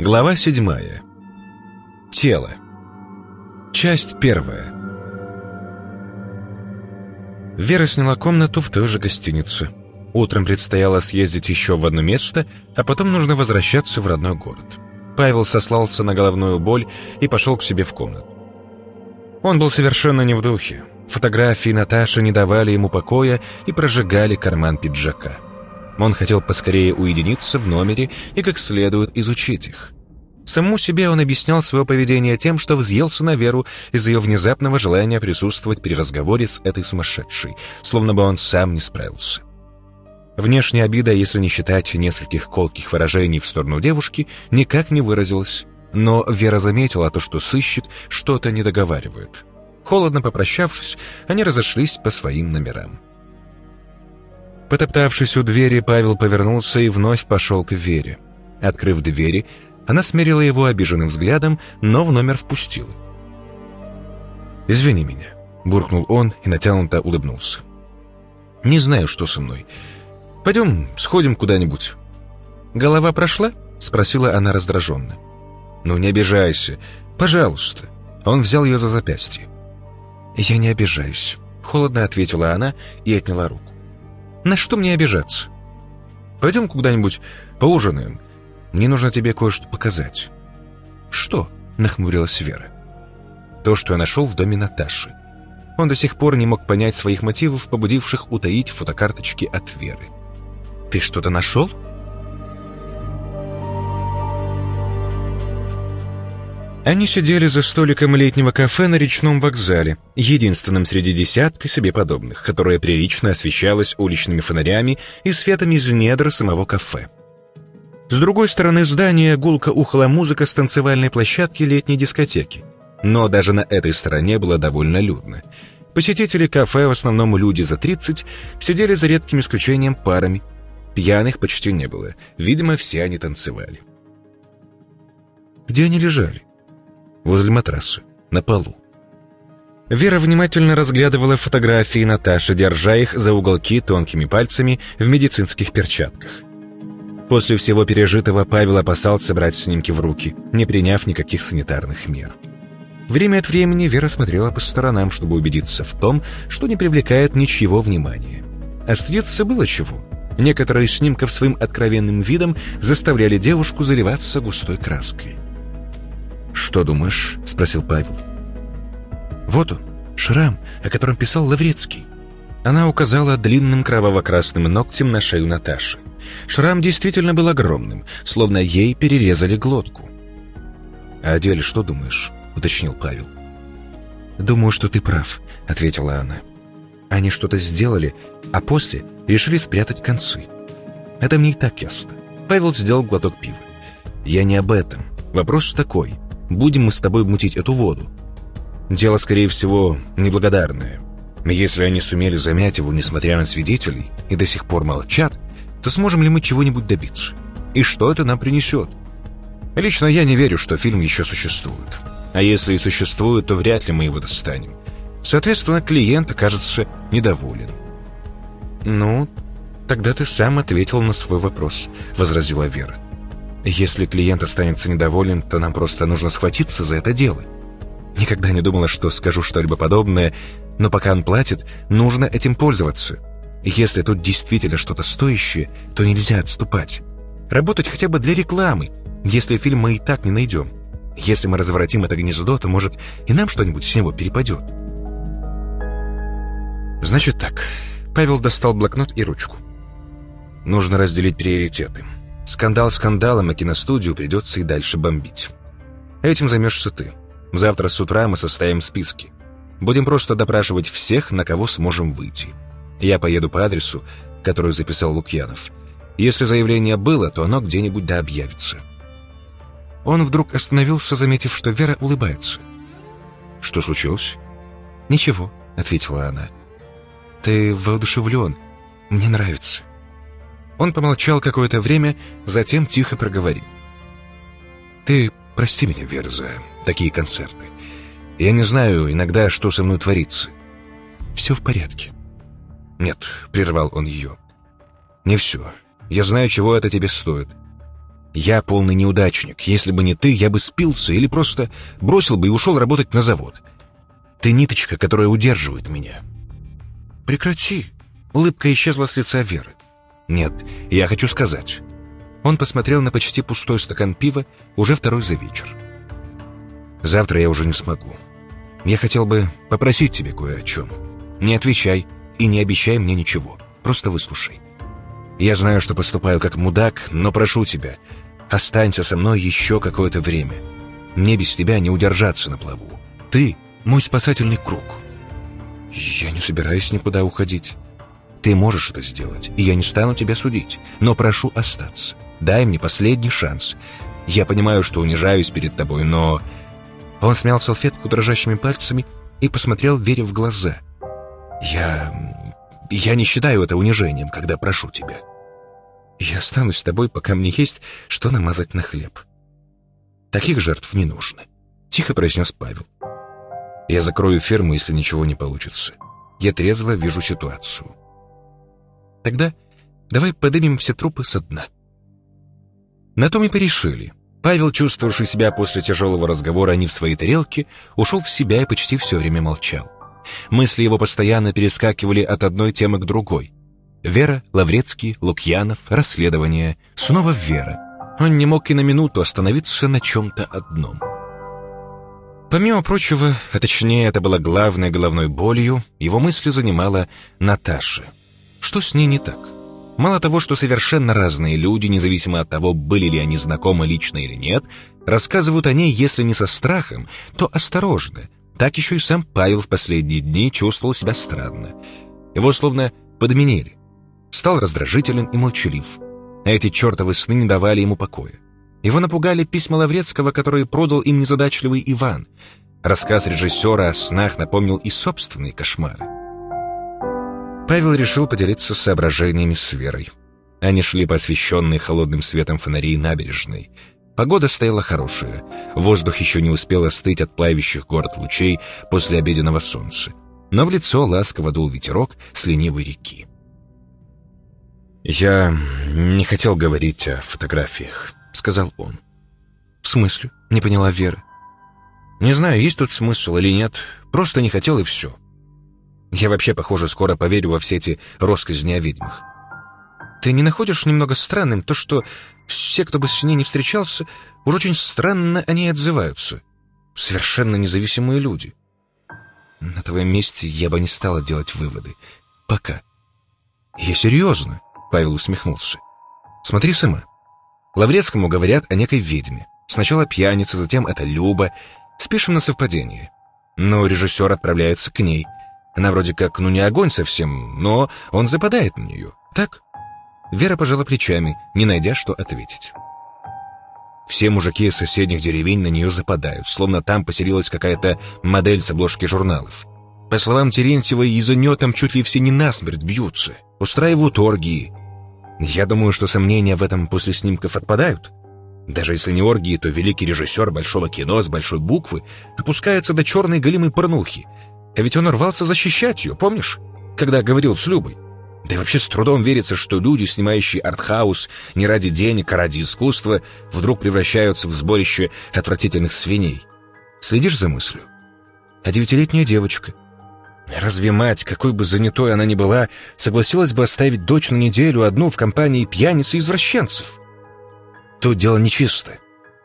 Глава седьмая. Тело. Часть первая. Вера сняла комнату в той же гостинице. Утром предстояло съездить еще в одно место, а потом нужно возвращаться в родной город. Павел сослался на головную боль и пошел к себе в комнату. Он был совершенно не в духе. Фотографии Наташи не давали ему покоя и прожигали карман пиджака. Он хотел поскорее уединиться в номере и как следует изучить их. Саму себе он объяснял свое поведение тем, что взъелся на Веру из-за ее внезапного желания присутствовать при разговоре с этой сумасшедшей, словно бы он сам не справился. Внешняя обида, если не считать нескольких колких выражений в сторону девушки, никак не выразилась. Но Вера заметила то, что сыщик что-то не договаривает. Холодно попрощавшись, они разошлись по своим номерам. Потоптавшись у двери, Павел повернулся и вновь пошел к Вере. Открыв двери, она смерила его обиженным взглядом, но в номер впустила. «Извини меня», — буркнул он и натянуто улыбнулся. «Не знаю, что со мной. Пойдем сходим куда-нибудь». «Голова прошла?» — спросила она раздраженно. «Ну не обижайся. Пожалуйста». Он взял ее за запястье. «Я не обижаюсь», — холодно ответила она и отняла руку. На что мне обижаться? Пойдем куда-нибудь поужинаем. Мне нужно тебе кое-что показать». «Что?» — нахмурилась Вера. «То, что я нашел в доме Наташи». Он до сих пор не мог понять своих мотивов, побудивших утаить фотокарточки от Веры. «Ты что-то нашел?» Они сидели за столиком летнего кафе на речном вокзале, единственным среди десятка себе подобных, которое прилично освещалось уличными фонарями и светом из недр самого кафе. С другой стороны здания гулко ухала музыка с танцевальной площадки летней дискотеки. Но даже на этой стороне было довольно людно. Посетители кафе, в основном люди за 30, сидели за редким исключением парами. Пьяных почти не было. Видимо, все они танцевали. Где они лежали? Возле матраса, на полу. Вера внимательно разглядывала фотографии Наташи, держа их за уголки тонкими пальцами в медицинских перчатках. После всего пережитого Павел опасался брать снимки в руки, не приняв никаких санитарных мер. Время от времени Вера смотрела по сторонам, чтобы убедиться в том, что не привлекает ничьего внимания. Остреться было чего. Некоторые снимков своим откровенным видом заставляли девушку заливаться густой краской. «Что думаешь?» — спросил Павел. «Вот он, шрам, о котором писал Лаврецкий». Она указала длинным кроваво-красным ногтем на шею Наташи. Шрам действительно был огромным, словно ей перерезали глотку. «А о деле что думаешь?» — уточнил Павел. «Думаю, что ты прав», — ответила она. «Они что-то сделали, а после решили спрятать концы. Это мне и так ясно». Павел сделал глоток пива. «Я не об этом. Вопрос такой будем мы с тобой мутить эту воду. Дело, скорее всего, неблагодарное. Если они сумели замять его, несмотря на свидетелей, и до сих пор молчат, то сможем ли мы чего-нибудь добиться? И что это нам принесет? Лично я не верю, что фильм еще существует. А если и существует, то вряд ли мы его достанем. Соответственно, клиент окажется недоволен. «Ну, тогда ты сам ответил на свой вопрос», — возразила Вера. Если клиент останется недоволен, то нам просто нужно схватиться за это дело. Никогда не думала, что скажу что-либо подобное, но пока он платит, нужно этим пользоваться. Если тут действительно что-то стоящее, то нельзя отступать. Работать хотя бы для рекламы, если фильм мы и так не найдем. Если мы разворотим это гнездо, то, может, и нам что-нибудь с него перепадет. Значит так. Павел достал блокнот и ручку. Нужно разделить приоритеты. Скандал скандалом, а киностудию придется и дальше бомбить. Этим займешься ты. Завтра с утра мы составим списки. Будем просто допрашивать всех, на кого сможем выйти. Я поеду по адресу, который записал Лукьянов. Если заявление было, то оно где-нибудь да объявится. Он вдруг остановился, заметив, что Вера улыбается. «Что случилось?» «Ничего», — ответила она. «Ты воодушевлен. Мне нравится». Он помолчал какое-то время, затем тихо проговорил. «Ты прости меня, Вера, за такие концерты. Я не знаю иногда, что со мной творится. Все в порядке». «Нет», — прервал он ее. «Не все. Я знаю, чего это тебе стоит. Я полный неудачник. Если бы не ты, я бы спился или просто бросил бы и ушел работать на завод. Ты ниточка, которая удерживает меня. Прекрати. Улыбка исчезла с лица Веры. Нет, я хочу сказать. Он посмотрел на почти пустой стакан пива, уже второй за вечер. Завтра я уже не смогу. Я хотел бы попросить тебя кое о чем. Не отвечай и не обещай мне ничего. Просто выслушай. Я знаю, что поступаю как мудак, но прошу тебя, останься со мной еще какое-то время. Мне без тебя не удержаться на плаву. Ты — мой спасательный круг. Я не собираюсь никуда уходить. Ты можешь это сделать, и я не стану тебя судить, но прошу остаться. Дай мне последний шанс. Я понимаю, что унижаюсь перед тобой, но...» Он смял салфетку дрожащими пальцами и посмотрел Вере в глаза. «Я... я не считаю это унижением, когда прошу тебя. Я останусь с тобой, пока мне есть что намазать на хлеб. Таких жертв не нужно», — тихо произнес Павел. «Я закрою ферму, если ничего не получится. Я трезво вижу ситуацию. Тогда давай подымем все трупы со дна». На том и порешили. Павел, чувствовавший себя после тяжелого разговора не в своей тарелке, ушел в себя и почти все время молчал. Мысли его постоянно перескакивали от одной темы к другой. Вера, Лаврецкий, Лукьянов, расследование, снова Вера. Он не мог и на минуту остановиться на чем-то одном. Помимо прочего, а точнее это было главной головной болью, его мысли занимала Наташа. Что с ней не так? Мало того, что совершенно разные люди, независимо от того, были ли они знакомы лично или нет, рассказывают о ней, если не со страхом, то осторожно. Так еще и сам Павел в последние дни чувствовал себя странно. Его словно подменили. Стал раздражителен и молчалив. Эти чертовы сны не давали ему покоя. Его напугали письма Лаврецкого, которые продал им незадачливый Иван. Рассказ режиссера о снах напомнил и собственные кошмары. Павел решил поделиться соображениями с Верой. Они шли по освещенной холодным светом фонарей набережной. Погода стояла хорошая. Воздух еще не успел остыть от плавящих город лучей после обеденного солнца. Но в лицо ласково дул ветерок с ленивой реки. «Я не хотел говорить о фотографиях», — сказал он. «В смысле?» — не поняла Вера. «Не знаю, есть тут смысл или нет. Просто не хотел и все. Я вообще, похоже, скоро поверю во все эти россказни о ведьмах. Ты не находишь немного странным то, что все, кто бы с ней не встречался, уж очень странно о ней отзываются? Совершенно независимые люди. На твоем месте я бы не стала делать выводы. Пока. Я серьезно, Павел усмехнулся. Смотри сама. Лаврецкому говорят о некой ведьме. Сначала пьяница, затем это Люба. Спишем на совпадение. Но режиссер отправляется к ней — она вроде как, ну не огонь совсем, но он западает на нее. Так? Вера пожала плечами, не найдя, что ответить. Все мужики из соседних деревень на нее западают, словно там поселилась какая-то модель с обложки журналов. По словам Терентьева, из-за нее там чуть ли все не насмерть бьются, устраивают оргии. Я думаю, что сомнения в этом после снимков отпадают. Даже если не оргии, то великий режиссер большого кино с большой буквы опускается до черной голимой порнухи, а ведь он рвался защищать ее, помнишь? Когда говорил с Любой. Да и вообще с трудом верится, что люди, снимающие артхаус не ради денег, а ради искусства, вдруг превращаются в сборище отвратительных свиней. Следишь за мыслью? А девятилетняя девочка? Разве мать, какой бы занятой она ни была, согласилась бы оставить дочь на неделю одну в компании пьяниц и извращенцев? Тут дело нечисто.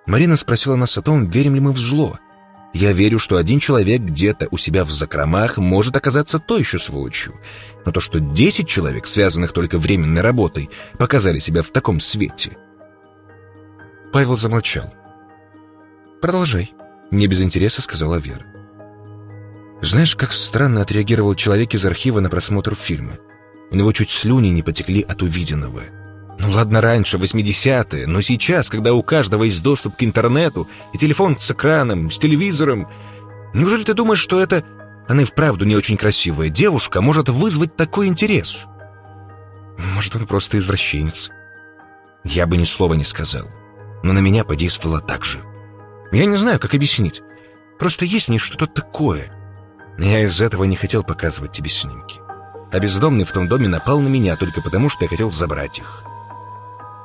Марина спросила нас о том, верим ли мы в зло. Я верю, что один человек где-то у себя в закромах может оказаться той еще сволочью. Но то, что десять человек, связанных только временной работой, показали себя в таком свете... Павел замолчал. «Продолжай», — не без интереса сказала Вера. «Знаешь, как странно отреагировал человек из архива на просмотр фильма? У него чуть слюни не потекли от увиденного». Ну ладно раньше, 80-е, но сейчас, когда у каждого есть доступ к интернету, и телефон с экраном, с телевизором, неужели ты думаешь, что это, она и вправду не очень красивая девушка, может вызвать такой интерес? Может, он просто извращенец? Я бы ни слова не сказал, но на меня подействовало так же. Я не знаю, как объяснить. Просто есть в ней что-то такое. Я из этого не хотел показывать тебе снимки. А бездомный в том доме напал на меня только потому, что я хотел забрать их.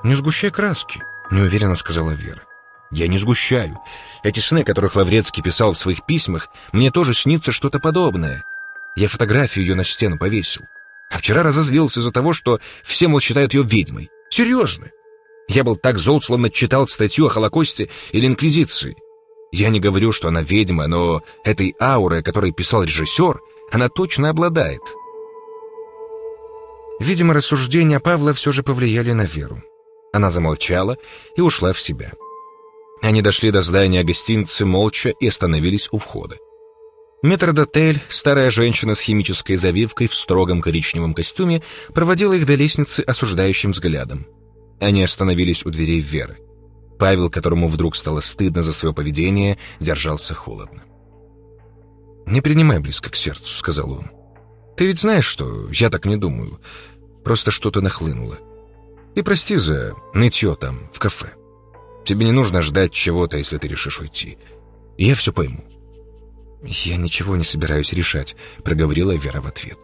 «Не сгущай краски», — неуверенно сказала Вера. Я не сгущаю. Эти сны, которых Лаврецкий писал в своих письмах, мне тоже снится что-то подобное. Я фотографию ее на стену повесил. А вчера разозлился из-за того, что все, мол, считают ее ведьмой. Серьезно. Я был так зол, словно читал статью о Холокосте или Инквизиции. Я не говорю, что она ведьма, но этой аурой, о которой писал режиссер, она точно обладает. Видимо, рассуждения Павла все же повлияли на Веру. Она замолчала и ушла в себя. Они дошли до здания гостиницы молча и остановились у входа. Метродотель, старая женщина с химической завивкой в строгом коричневом костюме, проводила их до лестницы осуждающим взглядом. Они остановились у дверей Веры. Павел, которому вдруг стало стыдно за свое поведение, держался холодно. «Не принимай близко к сердцу», — сказал он. «Ты ведь знаешь, что я так не думаю. Просто что-то нахлынуло. И прости за нытье там, в кафе. Тебе не нужно ждать чего-то, если ты решишь уйти. Я все пойму». «Я ничего не собираюсь решать», — проговорила Вера в ответ.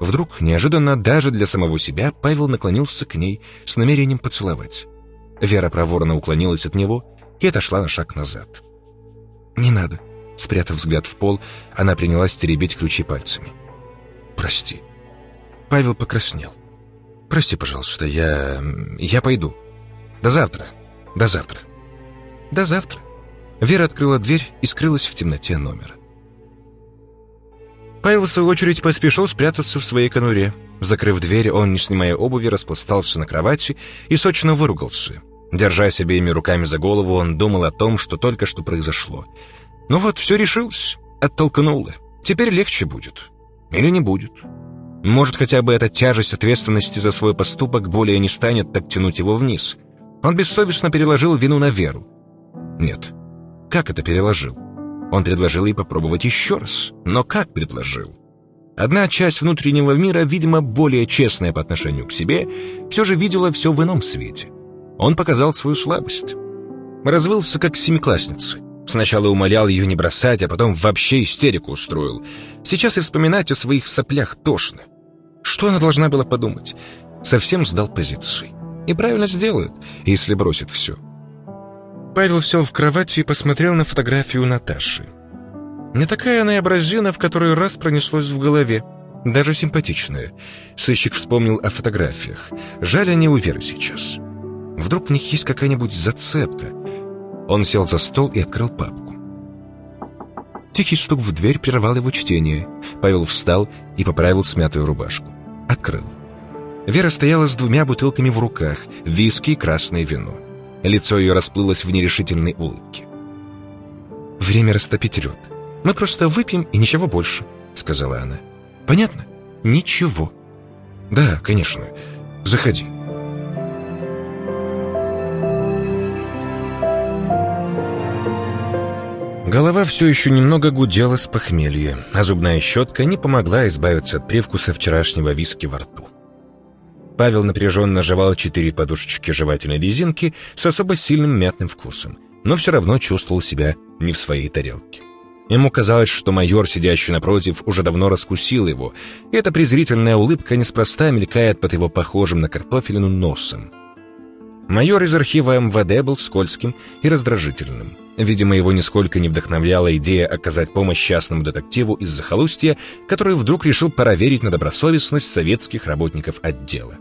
Вдруг, неожиданно даже для самого себя, Павел наклонился к ней с намерением поцеловать. Вера проворно уклонилась от него и отошла на шаг назад. «Не надо», — спрятав взгляд в пол, она принялась теребить ключи пальцами. «Прости». Павел покраснел. «Прости, пожалуйста, я... я пойду. До завтра. До завтра». «До завтра». Вера открыла дверь и скрылась в темноте номера. Павел, в свою очередь, поспешил спрятаться в своей конуре. Закрыв дверь, он, не снимая обуви, распластался на кровати и сочно выругался. Держась обеими руками за голову, он думал о том, что только что произошло. Ну вот, все решилось, оттолкнуло. Теперь легче будет. Или не будет. Может, хотя бы эта тяжесть ответственности за свой поступок более не станет так тянуть его вниз. Он бессовестно переложил вину на Веру. Нет. Как это переложил? Он предложил ей попробовать еще раз. Но как предложил? Одна часть внутреннего мира, видимо, более честная по отношению к себе, все же видела все в ином свете. Он показал свою слабость. Развылся, как семиклассница. Сначала умолял ее не бросать, а потом вообще истерику устроил. Сейчас и вспоминать о своих соплях тошно. Что она должна была подумать? Совсем сдал позиции. И правильно сделает, если бросит все. Павел сел в кровати и посмотрел на фотографию Наташи. Не такая она и образина, в которой раз пронеслось в голове. Даже симпатичная. Сыщик вспомнил о фотографиях. Жаль, они у Веры сейчас. Вдруг в них есть какая-нибудь зацепка. Он сел за стол и открыл папку. Тихий стук в дверь прервал его чтение. Павел встал и поправил смятую рубашку. Открыл. Вера стояла с двумя бутылками в руках, виски и красное вино. Лицо ее расплылось в нерешительной улыбке. «Время растопить лед», мы просто выпьем и ничего больше», — сказала она. «Понятно? Ничего». «Да, конечно. Заходи». Голова все еще немного гудела с похмелья, а зубная щетка не помогла избавиться от привкуса вчерашнего виски во рту. Павел напряженно жевал четыре подушечки жевательной резинки с особо сильным мятным вкусом, но все равно чувствовал себя не в своей тарелке. Ему казалось, что майор, сидящий напротив, уже давно раскусил его, и эта презрительная улыбка неспроста мелькает под его похожим на картофелину носом. Майор из архива МВД был скользким и раздражительным. Видимо, его нисколько не вдохновляла идея оказать помощь частному детективу из захолустья, который вдруг решил проверить на добросовестность советских работников отдела.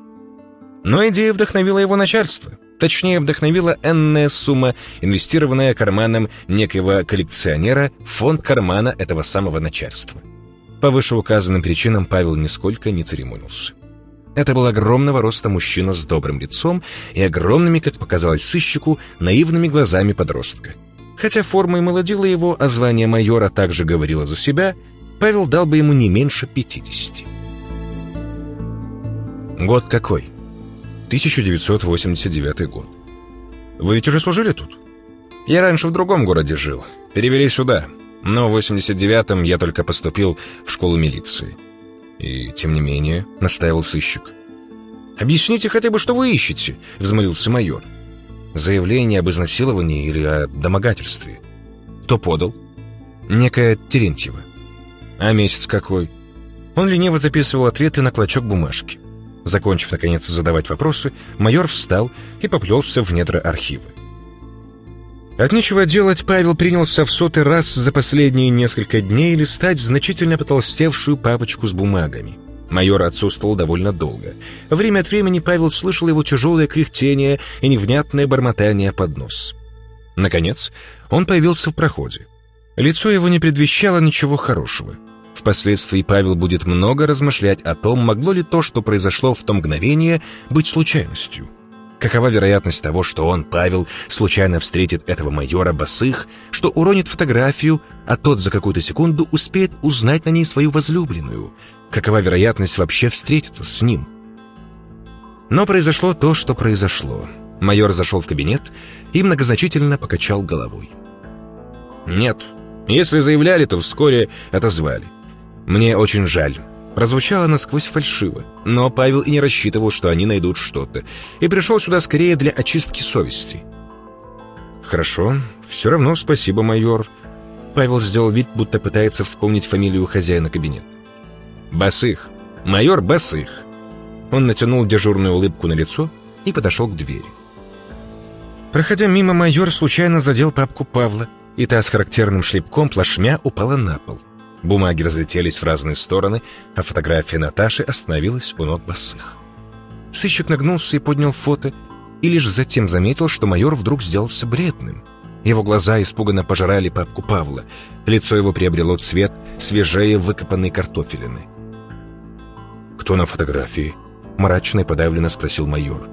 Но идея вдохновила его начальство. Точнее, вдохновила энная сумма, инвестированная карманом некоего коллекционера в фонд кармана этого самого начальства. По вышеуказанным причинам Павел нисколько не церемонился. Это был огромного роста мужчина с добрым лицом и огромными, как показалось сыщику, наивными глазами подростка. Хотя форма и молодила его, а звание майора также говорило за себя, Павел дал бы ему не меньше пятидесяти. Год какой? 1989 год. Вы ведь уже служили тут? Я раньше в другом городе жил. Перевели сюда. Но в 89-м я только поступил в школу милиции. И тем не менее, настаивал сыщик. «Объясните хотя бы, что вы ищете», — взмолился майор. «Заявление об изнасиловании или о домогательстве». «Кто подал?» «Некая Терентьева». «А месяц какой?» Он лениво записывал ответы на клочок бумажки. Закончив, наконец, задавать вопросы, майор встал и поплелся в недра архива. От нечего делать Павел принялся в сотый раз за последние несколько дней листать значительно потолстевшую папочку с бумагами. Майор отсутствовал довольно долго. Время от времени Павел слышал его тяжелое кряхтение и невнятное бормотание под нос. Наконец, он появился в проходе. Лицо его не предвещало ничего хорошего. Впоследствии Павел будет много размышлять о том, могло ли то, что произошло в то мгновение, быть случайностью. Какова вероятность того, что он, Павел, случайно встретит этого майора Босых, что уронит фотографию, а тот за какую-то секунду успеет узнать на ней свою возлюбленную? Какова вероятность вообще встретиться с ним? Но произошло то, что произошло. Майор зашел в кабинет и многозначительно покачал головой. «Нет, если заявляли, то вскоре отозвали. Мне очень жаль». Прозвучало насквозь фальшиво, но Павел и не рассчитывал, что они найдут что-то, и пришел сюда скорее для очистки совести. «Хорошо, все равно спасибо, майор». Павел сделал вид, будто пытается вспомнить фамилию хозяина кабинета. «Басых. Майор Басых». Он натянул дежурную улыбку на лицо и подошел к двери. Проходя мимо, майор случайно задел папку Павла, и та с характерным шлепком плашмя упала на пол. Бумаги разлетелись в разные стороны, а фотография Наташи остановилась у ног босых. Сыщик нагнулся и поднял фото, и лишь затем заметил, что майор вдруг сделался бледным. Его глаза испуганно пожирали папку Павла. Лицо его приобрело цвет свежее выкопанной картофелины. «Кто на фотографии?» — мрачно и подавленно спросил майор.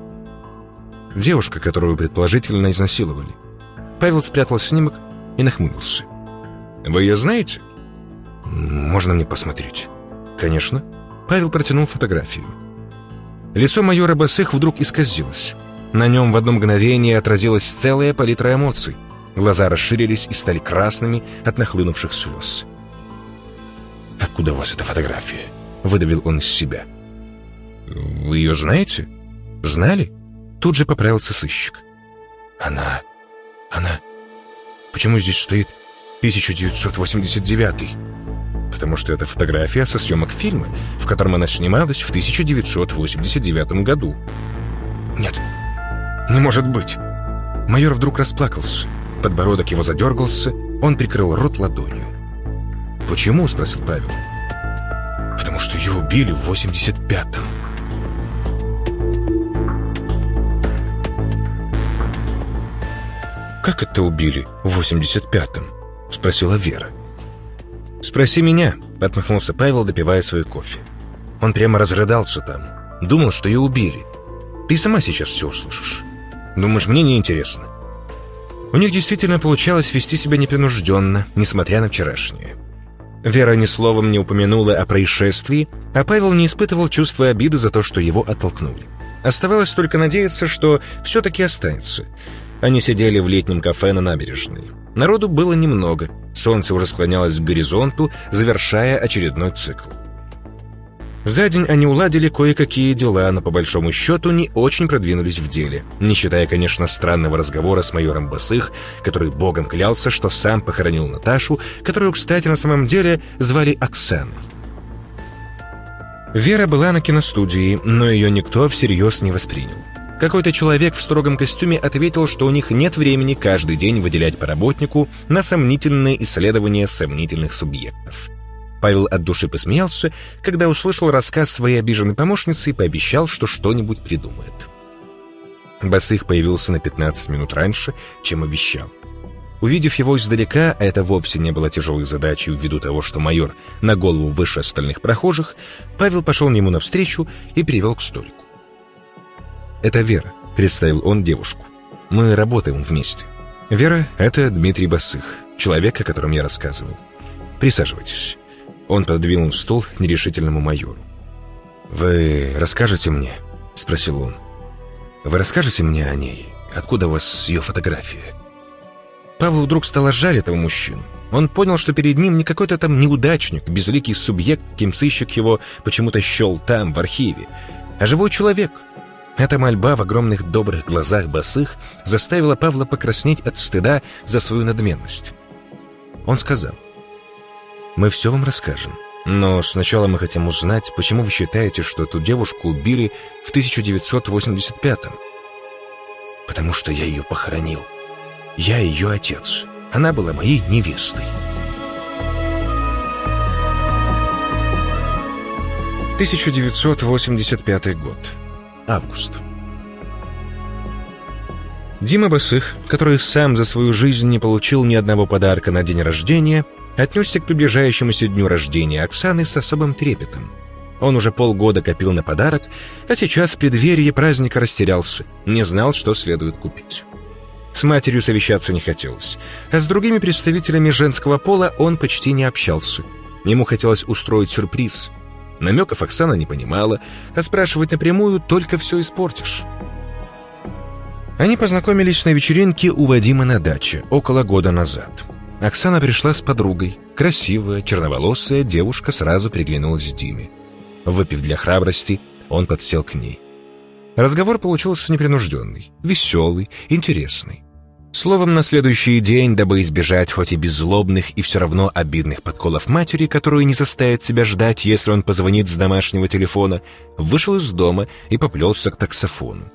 «Девушка, которую предположительно изнасиловали». Павел спрятал снимок и нахмурился. «Вы ее знаете?» «Можно мне посмотреть?» «Конечно». Павел протянул фотографию. Лицо майора Басых вдруг исказилось. На нем в одно мгновение отразилась целая палитра эмоций. Глаза расширились и стали красными от нахлынувших слез. «Откуда у вас эта фотография?» — выдавил он из себя. «Вы ее знаете? Знали?» Тут же поправился сыщик. «Она... она... Почему здесь стоит 1989 Потому что это фотография со съемок фильма, в котором она снималась в 1989 году. Нет, не может быть. Майор вдруг расплакался. Подбородок его задергался, он прикрыл рот ладонью. «Почему?» — спросил Павел. «Потому что ее убили в 85-м». «Как это убили в 85-м?» — спросила Вера. «Спроси меня», — отмахнулся Павел, допивая свой кофе. Он прямо разрыдался там. Думал, что ее убили. Ты сама сейчас все услышишь. Думаешь, мне не интересно? У них действительно получалось вести себя непринужденно, несмотря на вчерашнее. Вера ни словом не упомянула о происшествии, а Павел не испытывал чувства обиды за то, что его оттолкнули. Оставалось только надеяться, что все-таки останется. Они сидели в летнем кафе на набережной. Народу было немного. Солнце уже склонялось к горизонту, завершая очередной цикл. За день они уладили кое-какие дела, но по большому счету не очень продвинулись в деле, не считая, конечно, странного разговора с майором Басых, который богом клялся, что сам похоронил Наташу, которую, кстати, на самом деле звали Оксаной. Вера была на киностудии, но ее никто всерьез не воспринял. Какой-то человек в строгом костюме ответил, что у них нет времени каждый день выделять по работнику на сомнительные исследования сомнительных субъектов. Павел от души посмеялся, когда услышал рассказ своей обиженной помощницы и пообещал, что что-нибудь придумает. Басых появился на 15 минут раньше, чем обещал. Увидев его издалека, а это вовсе не было тяжелой задачей ввиду того, что майор на голову выше остальных прохожих, Павел пошел ему навстречу и привел к столику. «Это Вера», — представил он девушку. «Мы работаем вместе. Вера — это Дмитрий Басых, человек, о котором я рассказывал. Присаживайтесь». Он пододвинул стул нерешительному майору. «Вы расскажете мне?» — спросил он. «Вы расскажете мне о ней? Откуда у вас ее фотография?» Павлу вдруг стало жаль этого мужчину. Он понял, что перед ним не какой-то там неудачник, безликий субъект, кем сыщик его почему-то щел там, в архиве, а живой человек — эта мольба в огромных добрых глазах босых заставила Павла покраснеть от стыда за свою надменность. Он сказал, «Мы все вам расскажем, Но сначала мы хотим узнать, почему вы считаете, что эту девушку убили в 1985-м? Потому что я ее похоронил. Я ее отец. Она была моей невестой. 1985 год. Август. Дима Басых, который сам за свою жизнь не получил ни одного подарка на день рождения, отнесся к приближающемуся дню рождения Оксаны с особым трепетом. Он уже полгода копил на подарок, а сейчас в преддверии праздника растерялся, не знал, что следует купить. С матерью совещаться не хотелось, а с другими представителями женского пола он почти не общался. Ему хотелось устроить сюрприз. Намеков Оксана не понимала, а спрашивать напрямую только все испортишь. Они познакомились на вечеринке у Вадима на даче около года назад. Оксана пришла с подругой. Красивая, черноволосая девушка сразу приглянулась Диме. Выпив для храбрости, он подсел к ней. Разговор получился непринужденный, веселый, интересный. Словом, на следующий день, дабы избежать хоть и беззлобных и все равно обидных подколов матери, которую не заставит себя ждать, если он позвонит с домашнего телефона, вышел из дома и поплелся к таксофону.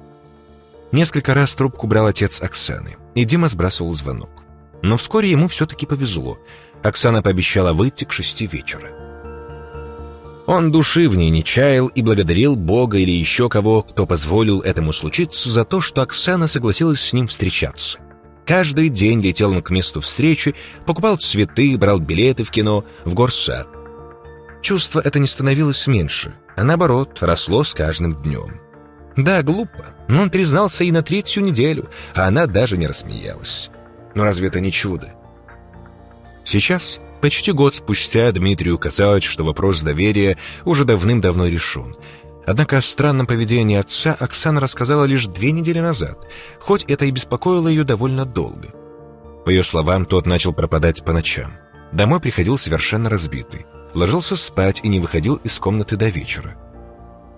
Несколько раз трубку брал отец Оксаны, и Дима сбрасывал звонок. Но вскоре ему все-таки повезло. Оксана пообещала выйти к шести вечера. Он души в ней не чаял и благодарил Бога или еще кого, кто позволил этому случиться за то, что Оксана согласилась с ним встречаться. Каждый день летел он к месту встречи, покупал цветы, брал билеты в кино, в горсад. Чувство это не становилось меньше, а наоборот, росло с каждым днем. Да, глупо, но он признался и на третью неделю, а она даже не рассмеялась. Но разве это не чудо? Сейчас, почти год спустя, Дмитрию казалось, что вопрос доверия уже давным-давно решен. Однако о странном поведении отца Оксана рассказала лишь две недели назад, хоть это и беспокоило ее довольно долго. По ее словам, тот начал пропадать по ночам. Домой приходил совершенно разбитый. Ложился спать и не выходил из комнаты до вечера.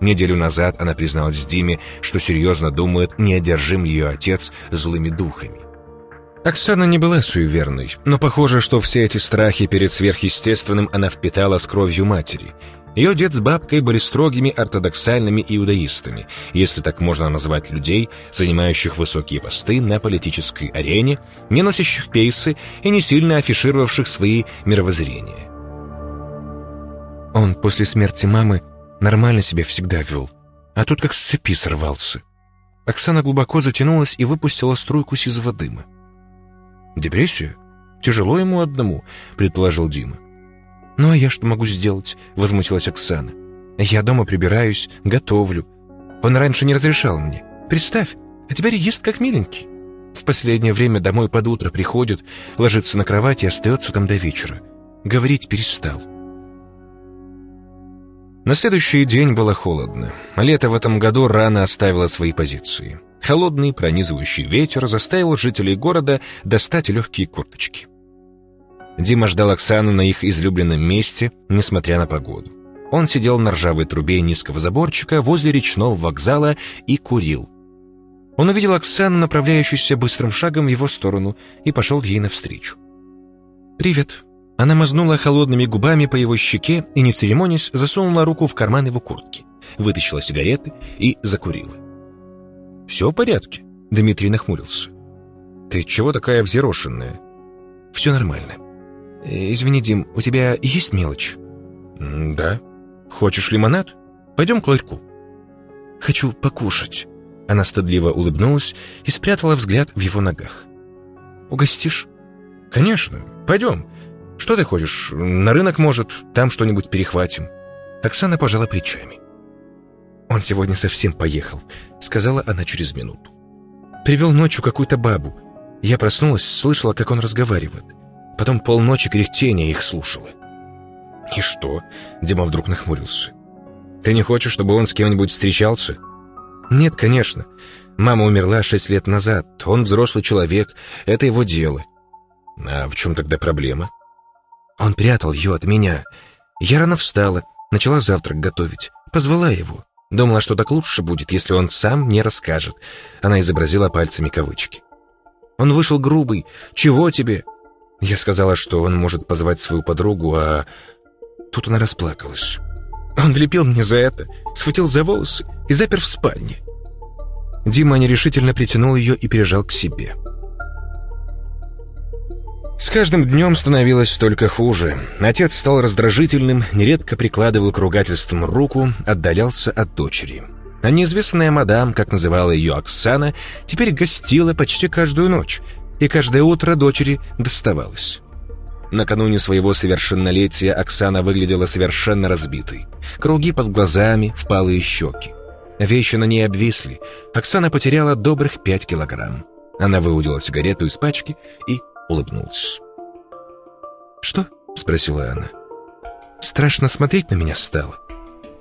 Неделю назад она призналась Диме, что серьезно думает, не одержим ли ее отец злыми духами. Оксана не была суеверной, но похоже, что все эти страхи перед сверхъестественным она впитала с кровью матери. Ее дед с бабкой были строгими ортодоксальными иудаистами, если так можно назвать людей, занимающих высокие посты на политической арене, не носящих пейсы и не сильно афишировавших свои мировоззрения. Он после смерти мамы нормально себя всегда вел, а тут как с цепи сорвался. Оксана глубоко затянулась и выпустила струйку сизого дыма. «Депрессия? Тяжело ему одному», — предположил Дима. «Ну а я что могу сделать?» — возмутилась Оксана. «Я дома прибираюсь, готовлю. Он раньше не разрешал мне. Представь, а теперь ест как миленький. В последнее время домой под утро приходит, ложится на кровать и остается там до вечера. Говорить перестал». На следующий день было холодно. Лето в этом году рано оставило свои позиции. Холодный пронизывающий ветер заставил жителей города достать легкие курточки. Дима ждал Оксану на их излюбленном месте, несмотря на погоду. Он сидел на ржавой трубе низкого заборчика возле речного вокзала и курил. Он увидел Оксану, направляющуюся быстрым шагом в его сторону, и пошел ей навстречу. «Привет». Она мазнула холодными губами по его щеке и, не церемонясь, засунула руку в карман его куртки, вытащила сигареты и закурила. «Все в порядке?» Дмитрий нахмурился. «Ты чего такая взъерошенная?» «Все нормально. Извини, Дим, у тебя есть мелочь?» «Да. Хочешь лимонад? Пойдем к ларьку». «Хочу покушать». Она стыдливо улыбнулась и спрятала взгляд в его ногах. «Угостишь?» «Конечно. Пойдем. Что ты хочешь? На рынок, может? Там что-нибудь перехватим». Оксана пожала плечами. «Он сегодня совсем поехал», — сказала она через минуту. «Привел ночью какую-то бабу. Я проснулась, слышала, как он разговаривает. Потом полночи кряхтения их слушала». «И что?» — Дима вдруг нахмурился. «Ты не хочешь, чтобы он с кем-нибудь встречался?» «Нет, конечно. Мама умерла шесть лет назад. Он взрослый человек. Это его дело». «А в чем тогда проблема?» Он прятал ее от меня. Я рано встала, начала завтрак готовить. Позвала его. Думала, что так лучше будет, если он сам не расскажет. Она изобразила пальцами кавычки. Он вышел грубый. «Чего тебе?» Я сказала, что он может позвать свою подругу, а... Тут она расплакалась. Он влепил мне за это, схватил за волосы и запер в спальне. Дима нерешительно притянул ее и прижал к себе. С каждым днем становилось только хуже. Отец стал раздражительным, нередко прикладывал к ругательствам руку, отдалялся от дочери. А неизвестная мадам, как называла ее Оксана, теперь гостила почти каждую ночь, и каждое утро дочери доставалось. Накануне своего совершеннолетия Оксана выглядела совершенно разбитой. Круги под глазами, впалые щеки. Вещи на ней обвисли. Оксана потеряла добрых пять килограмм. Она выудила сигарету из пачки и улыбнулась. «Что?» — спросила она. «Страшно смотреть на меня стало».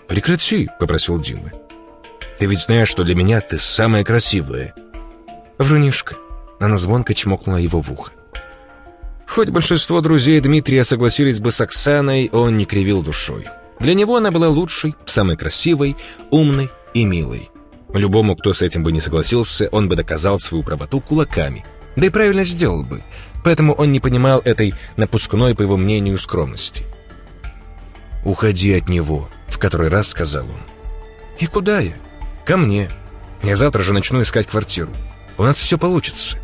«Прекрати», — попросил Дима. «Ты ведь знаешь, что для меня ты самая красивая». «Врунишка». Она звонко чмокнула его в ухо. Хоть большинство друзей Дмитрия согласились бы с Оксаной, он не кривил душой. Для него она была лучшей, самой красивой, умной и милой. Любому, кто с этим бы не согласился, он бы доказал свою правоту кулаками. Да и правильно сделал бы. Поэтому он не понимал этой напускной, по его мнению, скромности. «Уходи от него», — в который раз сказал он. «И куда я?» «Ко мне. Я завтра же начну искать квартиру. У нас все получится».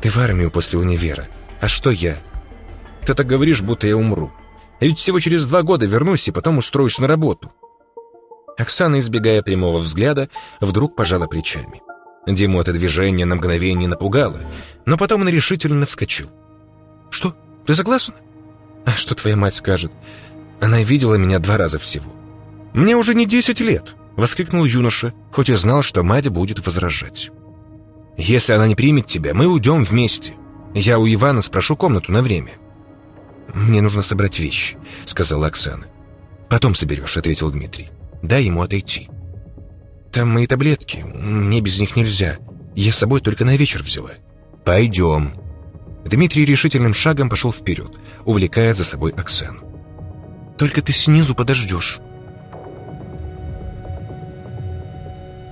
«Ты в армию после универа. А что я? Ты так говоришь, будто я умру. Я ведь всего через два года вернусь и потом устроюсь на работу. Оксана, избегая прямого взгляда, вдруг пожала плечами. Диму это движение на мгновение напугало, но потом он решительно вскочил. «Что? Ты согласна?» «А что твоя мать скажет? Она видела меня два раза всего». «Мне уже не десять лет!» — воскликнул юноша, хоть и знал, что мать будет возражать. «Если она не примет тебя, мы уйдем вместе. Я у Ивана спрошу комнату на время». «Мне нужно собрать вещи», — сказала Оксана. «Потом соберешь», — ответил Дмитрий. «Дай ему отойти». «Там мои таблетки. Мне без них нельзя. Я с собой только на вечер взяла». «Пойдем». Дмитрий решительным шагом пошел вперед, увлекая за собой Оксану. «Только ты снизу подождешь».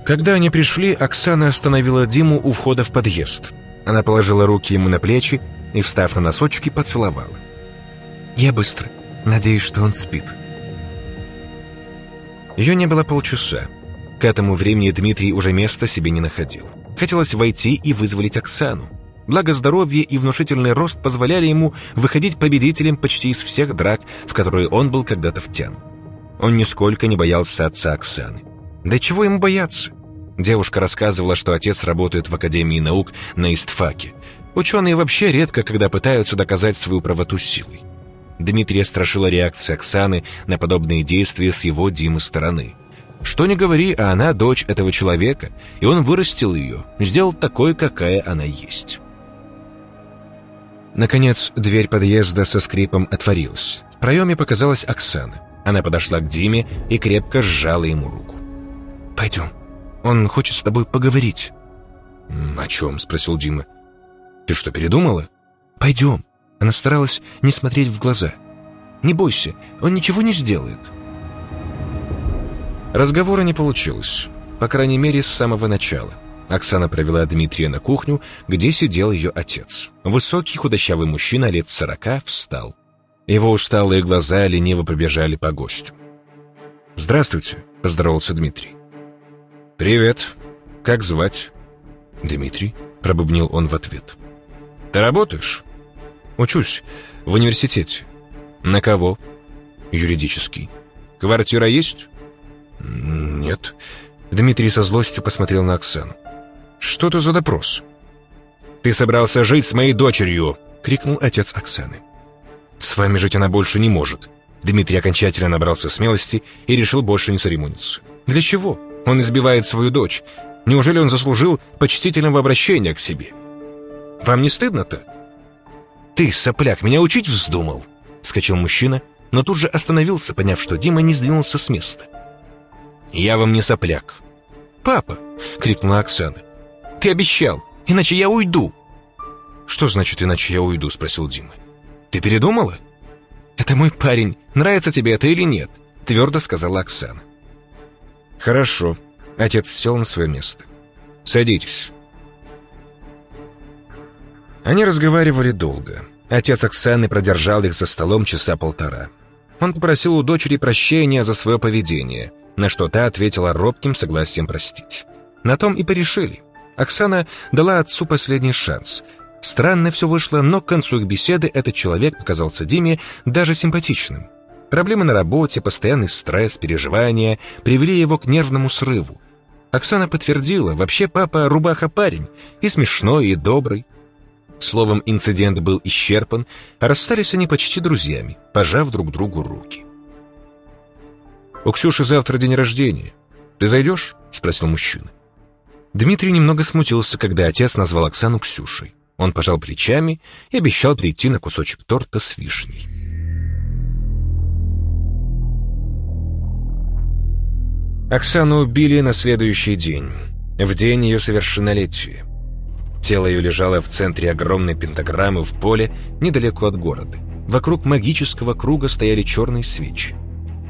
Когда они пришли, Оксана остановила Диму у входа в подъезд. Она положила руки ему на плечи и, встав на носочки, поцеловала. «Я быстро. Надеюсь, что он спит». Ее не было полчаса. К этому времени Дмитрий уже места себе не находил. Хотелось войти и вызволить Оксану. Благо здоровье и внушительный рост позволяли ему выходить победителем почти из всех драк, в которые он был когда-то втянут. Он нисколько не боялся отца Оксаны. Да чего ему бояться? Девушка рассказывала, что отец работает в Академии наук на истфаке. Ученые вообще редко, когда пытаются доказать свою правоту силой. Дмитрия страшила реакция Оксаны на подобные действия с его Димы стороны. Что ни говори, а она дочь этого человека, и он вырастил ее, сделал такой, какая она есть. Наконец, дверь подъезда со скрипом отворилась. В проеме показалась Оксана. Она подошла к Диме и крепко сжала ему руку. «Пойдем», он хочет с тобой поговорить». «О чем?» — спросил Дима. «Ты что, передумала?» «Пойдем». Она старалась не смотреть в глаза. «Не бойся, он ничего не сделает». Разговора не получилось, по крайней мере, с самого начала. Оксана провела Дмитрия на кухню, где сидел ее отец. Высокий худощавый мужчина лет сорока встал. Его усталые глаза лениво пробежали по гостю. «Здравствуйте», — поздоровался Дмитрий. «Привет. Как звать?» «Дмитрий», — пробубнил он в ответ. «Ты работаешь?» «Учусь. В университете». «На кого?» «Юридический». «Квартира есть?» «Нет». Дмитрий со злостью посмотрел на Оксану. «Что это за допрос?» «Ты собрался жить с моей дочерью!» — крикнул отец Оксаны. «С вами жить она больше не может». Дмитрий окончательно набрался смелости и решил больше не церемониться. «Для чего?» Он избивает свою дочь. Неужели он заслужил почтительного обращения к себе? Вам не стыдно-то? Ты, сопляк, меня учить вздумал? Вскочил мужчина, но тут же остановился, поняв, что Дима не сдвинулся с места. Я вам не сопляк. Папа, крикнула Оксана. Ты обещал, иначе я уйду. Что значит, иначе я уйду? Спросил Дима. Ты передумала? Это мой парень. Нравится тебе это или нет? Твердо сказала Оксана. «Хорошо». Отец сел на свое место. «Садитесь». Они разговаривали долго. Отец Оксаны продержал их за столом часа полтора. Он попросил у дочери прощения за свое поведение, на что та ответила робким согласием простить. На том и порешили. Оксана дала отцу последний шанс. Странно все вышло, но к концу их беседы этот человек показался Диме даже симпатичным. Проблемы на работе, постоянный стресс, переживания привели его к нервному срыву. Оксана подтвердила, вообще папа рубаха-парень, и смешной, и добрый. Словом, инцидент был исчерпан, а расстались они почти друзьями, пожав друг другу руки. «У Ксюши завтра день рождения. Ты зайдешь?» — спросил мужчина. Дмитрий немного смутился, когда отец назвал Оксану Ксюшей. Он пожал плечами и обещал прийти на кусочек торта с вишней. Оксану убили на следующий день, в день ее совершеннолетия. Тело ее лежало в центре огромной пентаграммы в поле недалеко от города. Вокруг магического круга стояли черные свечи.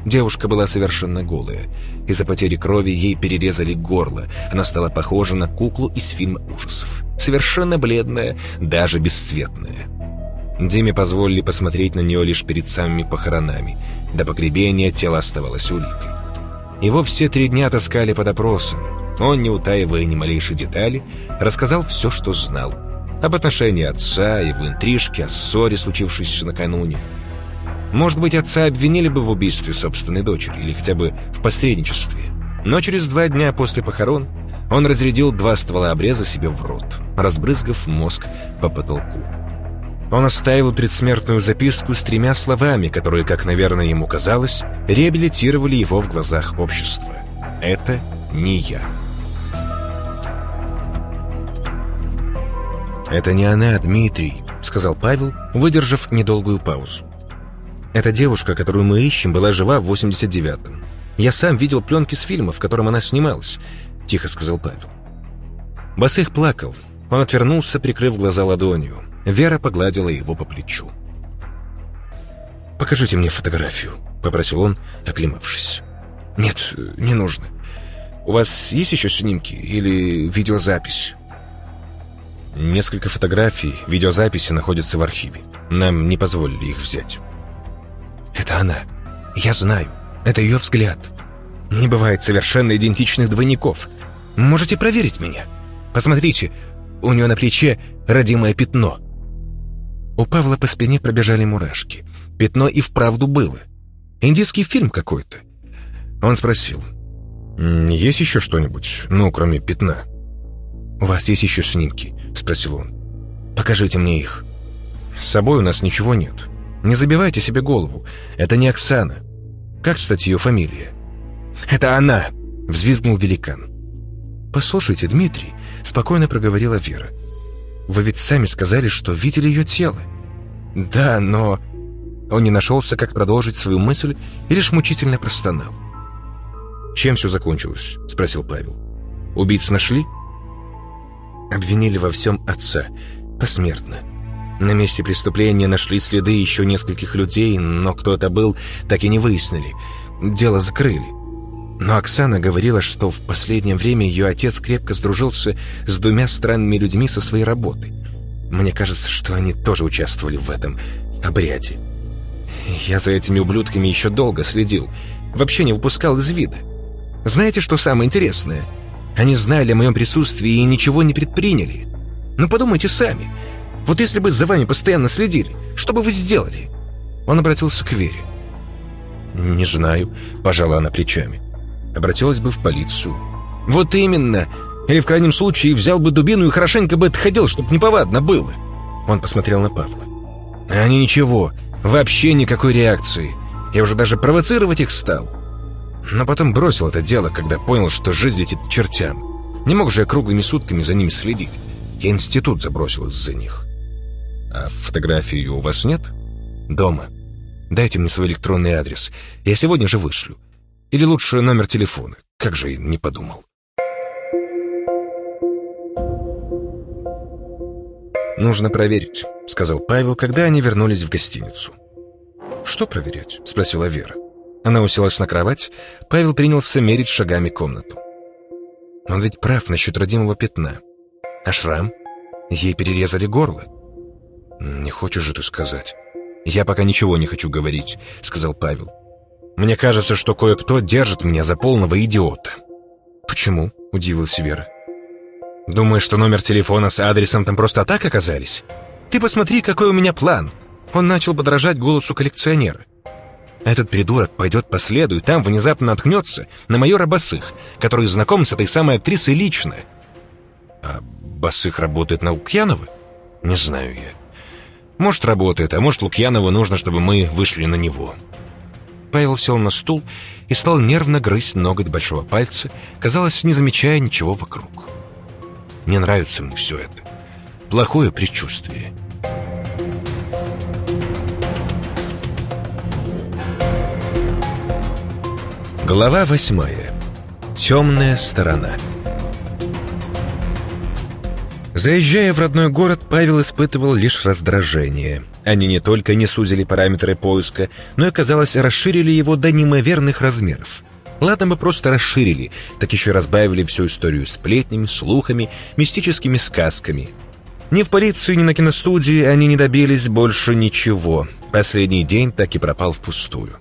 Девушка была совершенно голая. Из-за потери крови ей перерезали горло. Она стала похожа на куклу из фильма ужасов. Совершенно бледная, даже бесцветная. Диме позволили посмотреть на нее лишь перед самыми похоронами. До погребения тело оставалось уликой. Его все три дня таскали под опросом. Он, не утаивая ни малейшей детали, рассказал все, что знал. Об отношении отца, его интрижке, о ссоре, случившейся накануне. Может быть, отца обвинили бы в убийстве собственной дочери или хотя бы в посредничестве. Но через два дня после похорон он разрядил два ствола обреза себе в рот, разбрызгав мозг по потолку. Он оставил предсмертную записку с тремя словами, которые, как, наверное, ему казалось, реабилитировали его в глазах общества. «Это не я». «Это не она, Дмитрий», — сказал Павел, выдержав недолгую паузу. «Эта девушка, которую мы ищем, была жива в 89-м. Я сам видел пленки с фильма, в котором она снималась», — тихо сказал Павел. Басых плакал. Он отвернулся, прикрыв глаза ладонью. Вера погладила его по плечу. «Покажите мне фотографию», — попросил он, оклемавшись. «Нет, не нужно. У вас есть еще снимки или видеозапись?» Несколько фотографий, видеозаписи находятся в архиве. Нам не позволили их взять. Это она. Я знаю. Это ее взгляд. Не бывает совершенно идентичных двойников. Можете проверить меня. Посмотрите, у нее на плече родимое пятно. У Павла по спине пробежали мурашки. Пятно и вправду было. Индийский фильм какой-то. Он спросил. «Есть еще что-нибудь, ну, кроме пятна?» «У вас есть еще снимки?» — спросил он. «Покажите мне их». «С собой у нас ничего нет. Не забивайте себе голову. Это не Оксана. Как, кстати, ее фамилия?» «Это она!» — взвизгнул великан. «Послушайте, Дмитрий», — спокойно проговорила Вера. «Вы ведь сами сказали, что видели ее тело». «Да, но...» Он не нашелся, как продолжить свою мысль, и лишь мучительно простонал. «Чем все закончилось?» — спросил Павел. «Убийцу нашли?» Обвинили во всем отца. Посмертно. На месте преступления нашли следы еще нескольких людей, но кто это был, так и не выяснили. Дело закрыли. Но Оксана говорила, что в последнее время ее отец крепко сдружился с двумя странными людьми со своей работы. Мне кажется, что они тоже участвовали в этом обряде. Я за этими ублюдками еще долго следил. Вообще не выпускал из вида. Знаете, что самое интересное? Они знали о моем присутствии и ничего не предприняли. Ну подумайте сами. Вот если бы за вами постоянно следили, что бы вы сделали? Он обратился к Вере. «Не знаю», — пожала она плечами. Обратилась бы в полицию. «Вот именно! Или в крайнем случае взял бы дубину и хорошенько бы отходил, чтобы неповадно было!» Он посмотрел на Павла. «Они ничего, вообще никакой реакции. Я уже даже провоцировать их стал но потом бросил это дело, когда понял, что жизнь летит к чертям. Не мог же я круглыми сутками за ними следить. Я институт забросил из-за них. А фотографии у вас нет? Дома. Дайте мне свой электронный адрес. Я сегодня же вышлю. Или лучше номер телефона. Как же я не подумал. «Нужно проверить», — сказал Павел, когда они вернулись в гостиницу. «Что проверять?» — спросила Вера. Она уселась на кровать, Павел принялся мерить шагами комнату. Он ведь прав насчет родимого пятна. А шрам? Ей перерезали горло. Не хочешь же ты сказать? «Я пока ничего не хочу говорить», — сказал Павел. «Мне кажется, что кое-кто держит меня за полного идиота». «Почему?» — удивился Вера. «Думаешь, что номер телефона с адресом там просто так оказались? Ты посмотри, какой у меня план!» Он начал подражать голосу коллекционера. Этот придурок пойдет по следу и там внезапно наткнется на майора Басых, который знаком с этой самой актрисой лично. А Басых работает на Лукьянова? Не знаю я. Может, работает, а может, Лукьянову нужно, чтобы мы вышли на него. Павел сел на стул и стал нервно грызть ноготь большого пальца, казалось, не замечая ничего вокруг. Не нравится мне все это. Плохое предчувствие. Глава восьмая. Темная сторона. Заезжая в родной город, Павел испытывал лишь раздражение. Они не только не сузили параметры поиска, но и, казалось, расширили его до неимоверных размеров. Ладно бы просто расширили, так еще разбавили всю историю сплетнями, слухами, мистическими сказками. Ни в полицию, ни на киностудии они не добились больше ничего. Последний день так и пропал впустую.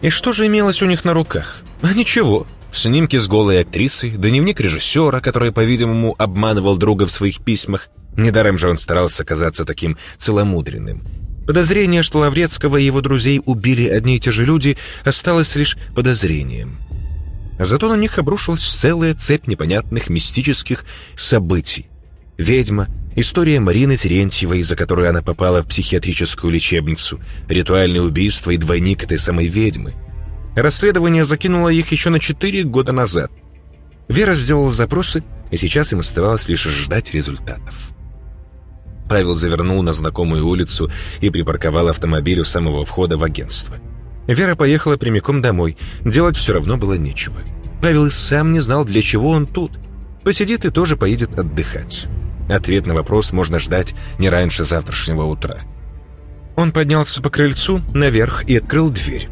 И что же имелось у них на руках? А ничего. Снимки с голой актрисой, дневник режиссера, который, по-видимому, обманывал друга в своих письмах. Недаром же он старался казаться таким целомудренным. Подозрение, что Лаврецкого и его друзей убили одни и те же люди, осталось лишь подозрением. Зато на них обрушилась целая цепь непонятных мистических событий. Ведьма, история Марины Терентьевой, из-за которой она попала в психиатрическую лечебницу, ритуальное убийство и двойник этой самой ведьмы. Расследование закинуло их еще на четыре года назад. Вера сделала запросы, и сейчас им оставалось лишь ждать результатов. Павел завернул на знакомую улицу и припарковал автомобиль у самого входа в агентство. Вера поехала прямиком домой. Делать все равно было нечего. Павел и сам не знал, для чего он тут. Посидит и тоже поедет отдыхать. Ответ на вопрос можно ждать не раньше завтрашнего утра. Он поднялся по крыльцу наверх и открыл дверь.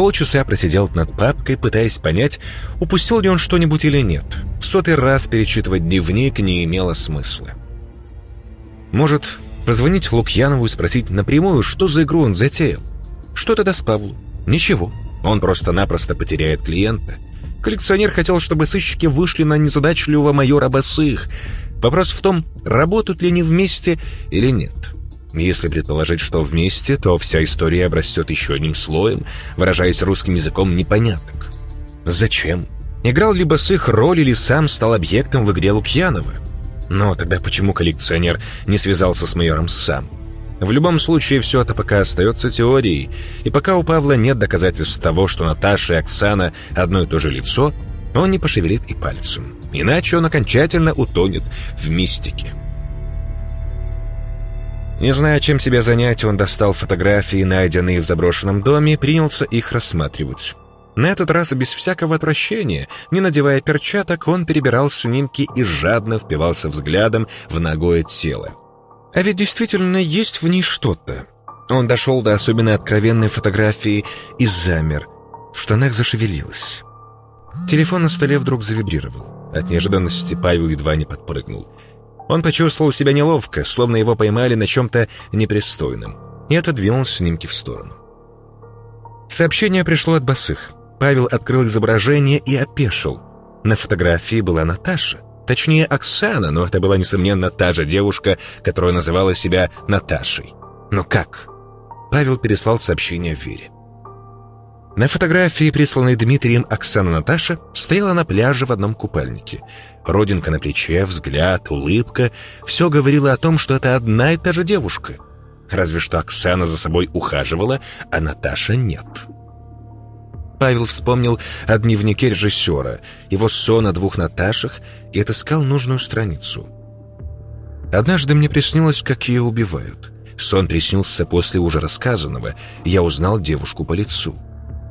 Полчаса просидел над папкой, пытаясь понять, упустил ли он что-нибудь или нет. В сотый раз перечитывать дневник не имело смысла. Может, позвонить Лукьянову и спросить напрямую, что за игру он затеял? Что тогда с Павлу? Ничего. Он просто-напросто потеряет клиента. Коллекционер хотел, чтобы сыщики вышли на незадачливого майора Басых. Вопрос в том, работают ли они вместе или нет. Если предположить, что вместе, то вся история обрастет еще одним слоем, выражаясь русским языком непоняток. Зачем? Играл ли Басых роль или сам стал объектом в игре Лукьянова? Но тогда почему коллекционер не связался с майором сам? В любом случае, все это пока остается теорией, и пока у Павла нет доказательств того, что Наташа и Оксана одно и то же лицо, он не пошевелит и пальцем. Иначе он окончательно утонет в мистике. Не зная, чем себя занять, он достал фотографии, найденные в заброшенном доме, принялся их рассматривать. На этот раз без всякого отвращения, не надевая перчаток, он перебирал снимки и жадно впивался взглядом в ногое тело. А ведь действительно есть в ней что-то. Он дошел до особенно откровенной фотографии и замер. В штанах зашевелилось. Телефон на столе вдруг завибрировал. От неожиданности Павел едва не подпрыгнул. Он почувствовал себя неловко, словно его поймали на чем-то непристойном, и отодвинул снимки в сторону. Сообщение пришло от Басых. Павел открыл изображение и опешил. На фотографии была Наташа. Точнее, Оксана, но это была, несомненно, та же девушка, которая называла себя Наташей. Но как? Павел переслал сообщение Вере. На фотографии, присланной Дмитрием Оксана Наташа, стояла на пляже в одном купальнике. Родинка на плече, взгляд, улыбка — все говорило о том, что это одна и та же девушка. Разве что Оксана за собой ухаживала, а Наташа нет. Павел вспомнил о дневнике режиссера, его сон о двух Наташах и отыскал нужную страницу. Однажды мне приснилось, как ее убивают. Сон приснился после уже рассказанного, я узнал девушку по лицу.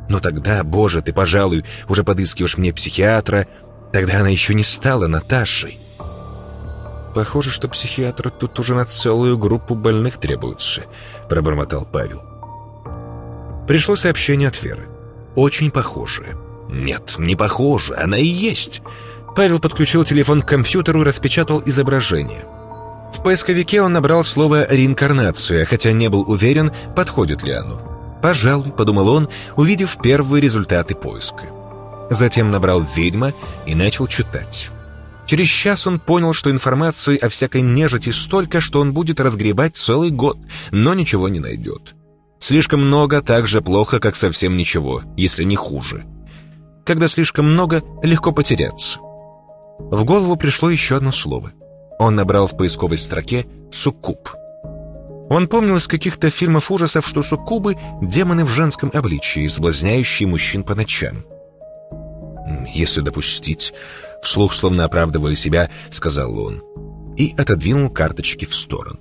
Но тогда, боже, ты, пожалуй, уже подыскиваешь мне психиатра, тогда она еще не стала Наташей. «Похоже, что психиатр тут уже на целую группу больных требуется», — пробормотал Павел. Пришло сообщение от Веры очень похожие. Нет, не похоже, она и есть. Павел подключил телефон к компьютеру и распечатал изображение. В поисковике он набрал слово «реинкарнация», хотя не был уверен, подходит ли оно. «Пожалуй», — подумал он, увидев первые результаты поиска. Затем набрал «ведьма» и начал читать. Через час он понял, что информации о всякой нежити столько, что он будет разгребать целый год, но ничего не найдет. Слишком много так же плохо, как совсем ничего, если не хуже. Когда слишком много, легко потеряться. В голову пришло еще одно слово. Он набрал в поисковой строке «суккуб». Он помнил из каких-то фильмов ужасов, что суккубы — демоны в женском обличии, соблазняющие мужчин по ночам. «Если допустить...» — вслух, словно оправдывая себя, сказал он, и отодвинул карточки в сторону.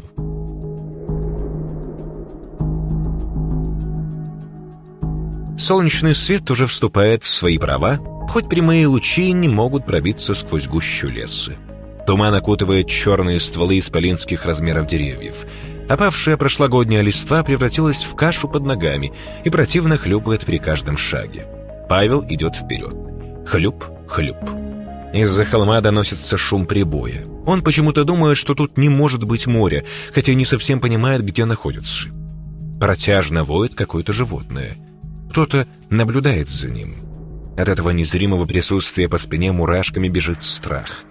Солнечный свет уже вступает в свои права, хоть прямые лучи не могут пробиться сквозь гущу леса. Туман окутывает черные стволы исполинских размеров деревьев. Опавшая прошлогодняя листва превратилась в кашу под ногами и противно хлюпает при каждом шаге. Павел идет вперед. Хлюп, хлюп. Из-за холма доносится шум прибоя. Он почему-то думает, что тут не может быть моря, хотя не совсем понимает, где находится. Протяжно воет какое-то животное. Кто-то наблюдает за ним. От этого незримого присутствия по спине мурашками бежит страх.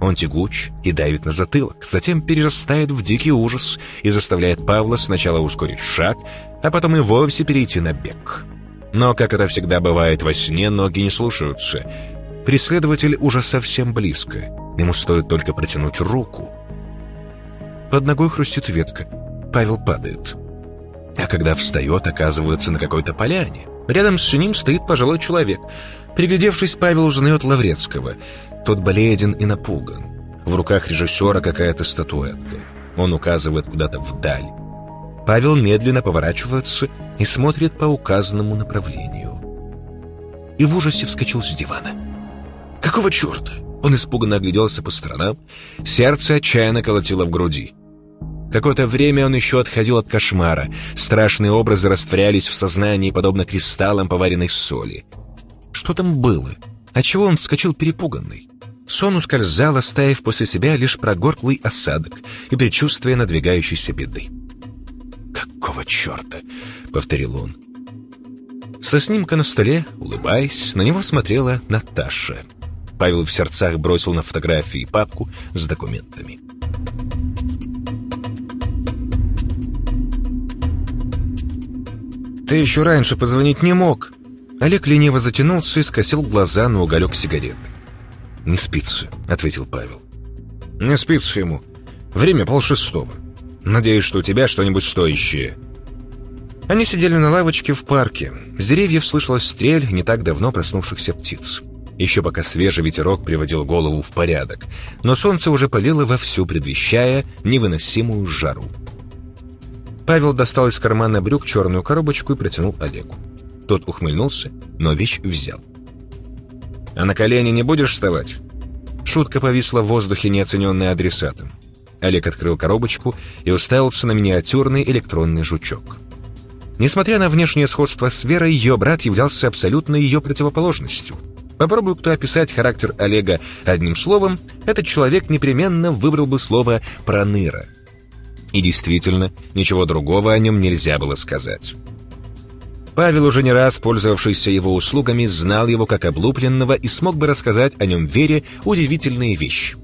Он тягуч и давит на затылок, затем перерастает в дикий ужас и заставляет Павла сначала ускорить шаг, а потом и вовсе перейти на бег. Но, как это всегда бывает во сне, ноги не слушаются — Преследователь уже совсем близко. Ему стоит только протянуть руку. Под ногой хрустит ветка. Павел падает. А когда встает, оказывается на какой-то поляне. Рядом с ним стоит пожилой человек. Приглядевшись, Павел узнает Лаврецкого. Тот бледен и напуган. В руках режиссера какая-то статуэтка. Он указывает куда-то вдаль. Павел медленно поворачивается и смотрит по указанному направлению. И в ужасе вскочил с дивана. Какого черта? Он испуганно огляделся по сторонам. Сердце отчаянно колотило в груди. Какое-то время он еще отходил от кошмара. Страшные образы растворялись в сознании, подобно кристаллам поваренной соли. Что там было? Отчего он вскочил перепуганный? Сон ускользал, оставив после себя лишь прогорклый осадок и предчувствие надвигающейся беды. «Какого черта?» — повторил он. Со снимка на столе, улыбаясь, на него смотрела Наташа — Павел в сердцах бросил на фотографии папку с документами. «Ты еще раньше позвонить не мог!» Олег лениво затянулся и скосил глаза на уголек сигареты. «Не спится», — ответил Павел. «Не спится ему. Время полшестого. Надеюсь, что у тебя что-нибудь стоящее». Они сидели на лавочке в парке. С деревьев слышалась стрель не так давно проснувшихся птиц еще пока свежий ветерок приводил голову в порядок, но солнце уже палило вовсю, предвещая невыносимую жару. Павел достал из кармана брюк черную коробочку и протянул Олегу. Тот ухмыльнулся, но вещь взял. «А на колени не будешь вставать?» Шутка повисла в воздухе, неоцененная адресатом. Олег открыл коробочку и уставился на миниатюрный электронный жучок. Несмотря на внешнее сходство с Верой, ее брат являлся абсолютно ее противоположностью — Попробуй кто описать характер Олега одним словом, этот человек непременно выбрал бы слово «проныра». И действительно, ничего другого о нем нельзя было сказать. Павел, уже не раз пользовавшийся его услугами, знал его как облупленного и смог бы рассказать о нем Вере удивительные вещи.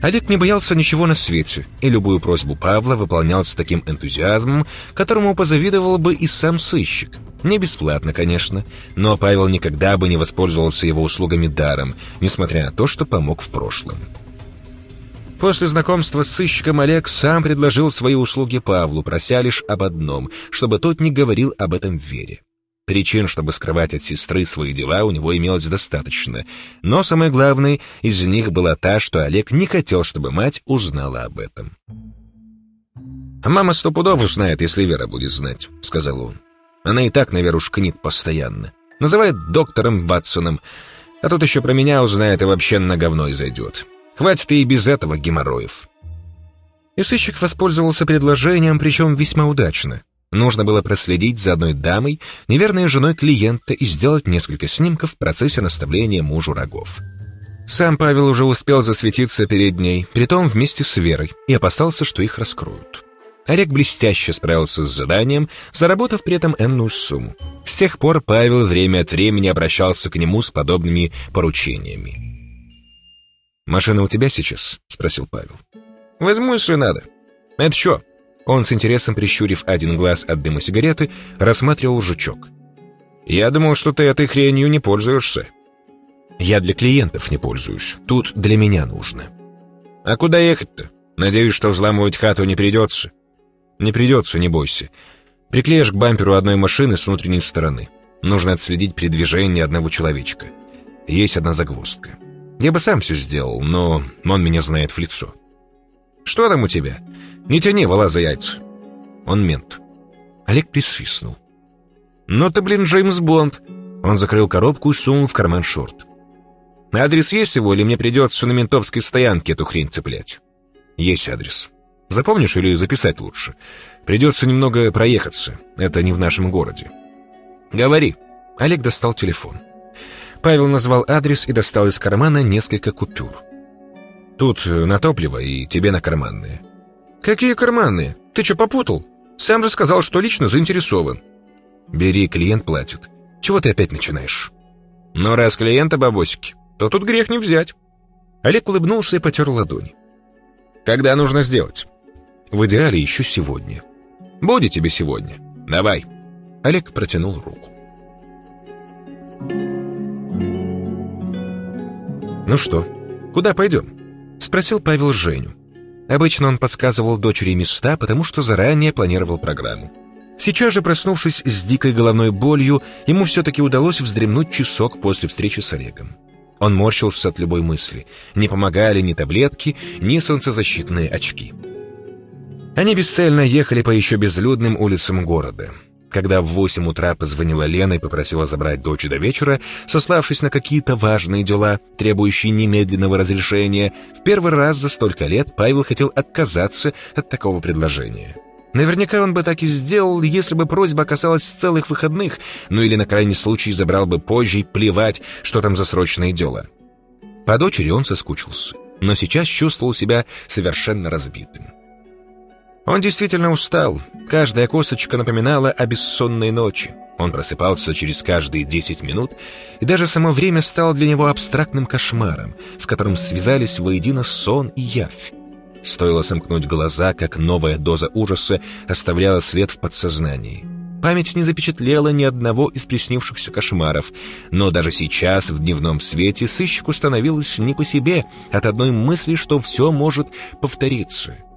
Олег не боялся ничего на свете, и любую просьбу Павла выполнял с таким энтузиазмом, которому позавидовал бы и сам сыщик – не бесплатно, конечно, но Павел никогда бы не воспользовался его услугами даром, несмотря на то, что помог в прошлом. После знакомства с сыщиком Олег сам предложил свои услуги Павлу, прося лишь об одном, чтобы тот не говорил об этом Вере. Причин, чтобы скрывать от сестры свои дела, у него имелось достаточно, но самое главное из них была та, что Олег не хотел, чтобы мать узнала об этом. «А «Мама стопудов узнает, если Вера будет знать», — сказал он. Она и так на Веру шкнит постоянно. Называет доктором Ватсоном. А тут еще про меня узнает и вообще на говно и зайдет. Хватит и без этого геморроев. И сыщик воспользовался предложением, причем весьма удачно. Нужно было проследить за одной дамой, неверной женой клиента, и сделать несколько снимков в процессе наставления мужу рогов. Сам Павел уже успел засветиться перед ней, притом вместе с Верой, и опасался, что их раскроют. Олег блестяще справился с заданием, заработав при этом энную сумму. С тех пор Павел время от времени обращался к нему с подобными поручениями. «Машина у тебя сейчас?» — спросил Павел. «Возьму, если надо». «Это что?» Он с интересом, прищурив один глаз от дыма сигареты, рассматривал жучок. «Я думал, что ты этой хренью не пользуешься». «Я для клиентов не пользуюсь. Тут для меня нужно». «А куда ехать-то? Надеюсь, что взламывать хату не придется». «Не придется, не бойся. Приклеишь к бамперу одной машины с внутренней стороны. Нужно отследить передвижение одного человечка. Есть одна загвоздка. Я бы сам все сделал, но он меня знает в лицо». «Что там у тебя? Не тяни вала за яйца». Он мент. Олег присвистнул. «Ну ты, блин, Джеймс Бонд!» Он закрыл коробку и сунул в карман шорт. «Адрес есть его, или мне придется на ментовской стоянке эту хрень цеплять?» «Есть адрес. Запомнишь или записать лучше? Придется немного проехаться. Это не в нашем городе». «Говори». Олег достал телефон. Павел назвал адрес и достал из кармана несколько купюр. «Тут на топливо и тебе на карманные». «Какие карманные? Ты что, попутал? Сам же сказал, что лично заинтересован». «Бери, клиент платит. Чего ты опять начинаешь?» «Ну, раз клиента бабосики, то тут грех не взять». Олег улыбнулся и потер ладони. «Когда нужно сделать?» В идеале еще сегодня. Будет тебе сегодня. Давай. Олег протянул руку. «Ну что, куда пойдем?» — спросил Павел Женю. Обычно он подсказывал дочери места, потому что заранее планировал программу. Сейчас же, проснувшись с дикой головной болью, ему все-таки удалось вздремнуть часок после встречи с Олегом. Он морщился от любой мысли. Не помогали ни таблетки, ни солнцезащитные очки. Они бесцельно ехали по еще безлюдным улицам города. Когда в восемь утра позвонила Лена и попросила забрать дочь до вечера, сославшись на какие-то важные дела, требующие немедленного разрешения, в первый раз за столько лет Павел хотел отказаться от такого предложения. Наверняка он бы так и сделал, если бы просьба касалась целых выходных, ну или на крайний случай забрал бы позже и плевать, что там за срочные дела. По дочери он соскучился, но сейчас чувствовал себя совершенно разбитым. Он действительно устал. Каждая косточка напоминала о бессонной ночи. Он просыпался через каждые 10 минут, и даже само время стало для него абстрактным кошмаром, в котором связались воедино сон и явь. Стоило сомкнуть глаза, как новая доза ужаса оставляла след в подсознании. Память не запечатлела ни одного из приснившихся кошмаров, но даже сейчас, в дневном свете, сыщику становилось не по себе от одной мысли, что все может повториться —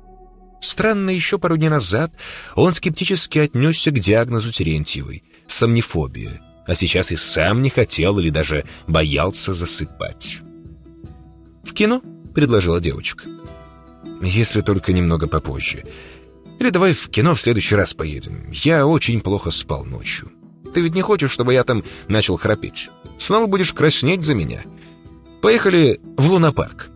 Странно, еще пару дней назад он скептически отнесся к диагнозу Терентьевой — сомнифобия, а сейчас и сам не хотел или даже боялся засыпать. «В кино?» — предложила девочка. «Если только немного попозже. Или давай в кино в следующий раз поедем. Я очень плохо спал ночью. Ты ведь не хочешь, чтобы я там начал храпеть? Снова будешь краснеть за меня. Поехали в лунопарк».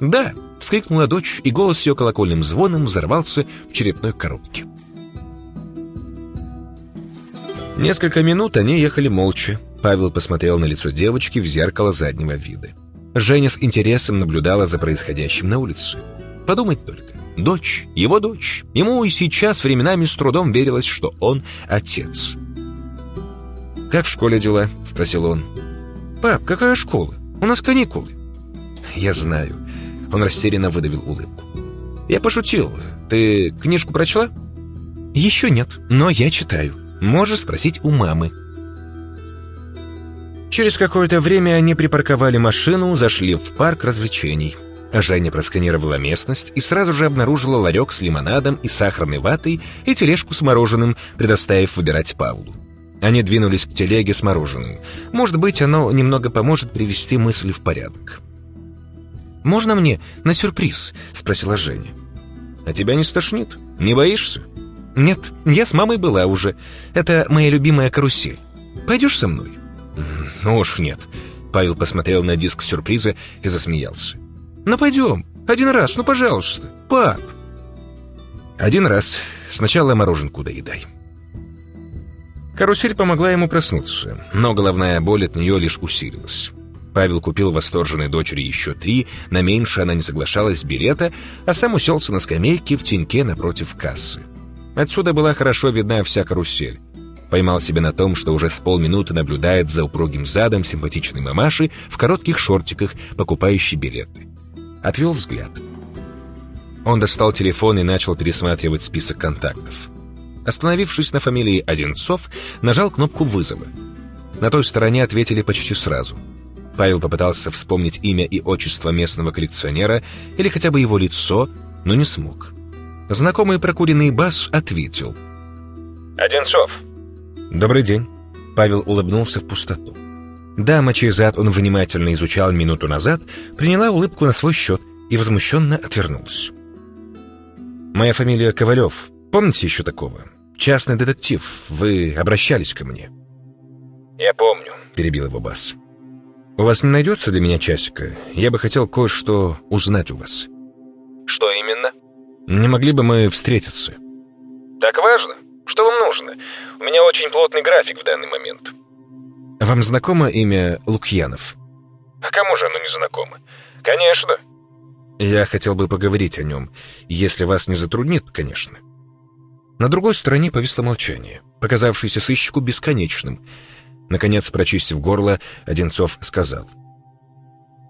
«Да», — вскрикнула дочь, и голос ее колокольным звоном взорвался в черепной коробке. Несколько минут они ехали молча. Павел посмотрел на лицо девочки в зеркало заднего вида. Женя с интересом наблюдала за происходящим на улице. Подумать только. Дочь, его дочь. Ему и сейчас временами с трудом верилось, что он отец. «Как в школе дела?» — спросил он. «Пап, какая школа? У нас каникулы». «Я знаю. Он растерянно выдавил улыбку. «Я пошутил. Ты книжку прочла?» «Еще нет, но я читаю. Можешь спросить у мамы». Через какое-то время они припарковали машину, зашли в парк развлечений. Женя просканировала местность и сразу же обнаружила ларек с лимонадом и сахарной ватой и тележку с мороженым, предоставив выбирать Павлу. Они двинулись к телеге с мороженым. Может быть, оно немного поможет привести мысли в порядок. «Можно мне на сюрприз?» — спросила Женя. «А тебя не стошнит? Не боишься?» «Нет, я с мамой была уже. Это моя любимая карусель. Пойдешь со мной?» «Ну уж нет». Павел посмотрел на диск сюрприза и засмеялся. «Ну пойдем. Один раз, ну пожалуйста. Пап!» «Один раз. Сначала мороженку доедай». Карусель помогла ему проснуться, но головная боль от нее лишь усилилась. Павел купил восторженной дочери еще три, на меньше она не соглашалась билета, а сам уселся на скамейке в теньке напротив кассы. Отсюда была хорошо видна вся карусель. Поймал себя на том, что уже с полминуты наблюдает за упругим задом симпатичной мамаши в коротких шортиках, покупающей билеты. Отвел взгляд. Он достал телефон и начал пересматривать список контактов. Остановившись на фамилии Одинцов, нажал кнопку вызова. На той стороне ответили почти сразу — Павел попытался вспомнить имя и отчество местного коллекционера или хотя бы его лицо, но не смог. Знакомый прокуренный бас ответил. «Одинцов». «Добрый день». Павел улыбнулся в пустоту. Дама, чей зад он внимательно изучал минуту назад, приняла улыбку на свой счет и возмущенно отвернулась. «Моя фамилия Ковалев. Помните еще такого? Частный детектив. Вы обращались ко мне». «Я помню», — перебил его бас. «У вас не найдется для меня часика? Я бы хотел кое-что узнать у вас». «Что именно?» «Не могли бы мы встретиться?» «Так важно? Что вам нужно? У меня очень плотный график в данный момент». «Вам знакомо имя Лукьянов?» «А кому же оно не знакомо?» «Конечно». «Я хотел бы поговорить о нем, если вас не затруднит, конечно». На другой стороне повисло молчание, показавшееся сыщику бесконечным — Наконец, прочистив горло, Одинцов сказал.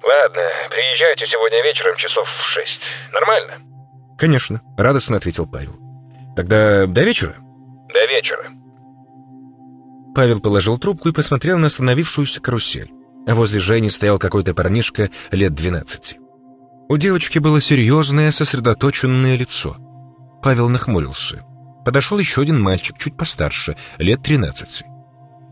«Ладно, приезжайте сегодня вечером часов в шесть. Нормально?» «Конечно», — радостно ответил Павел. «Тогда до вечера?» «До вечера». Павел положил трубку и посмотрел на остановившуюся карусель. А возле Жени стоял какой-то парнишка лет двенадцати. У девочки было серьезное, сосредоточенное лицо. Павел нахмурился. Подошел еще один мальчик, чуть постарше, лет тринадцати.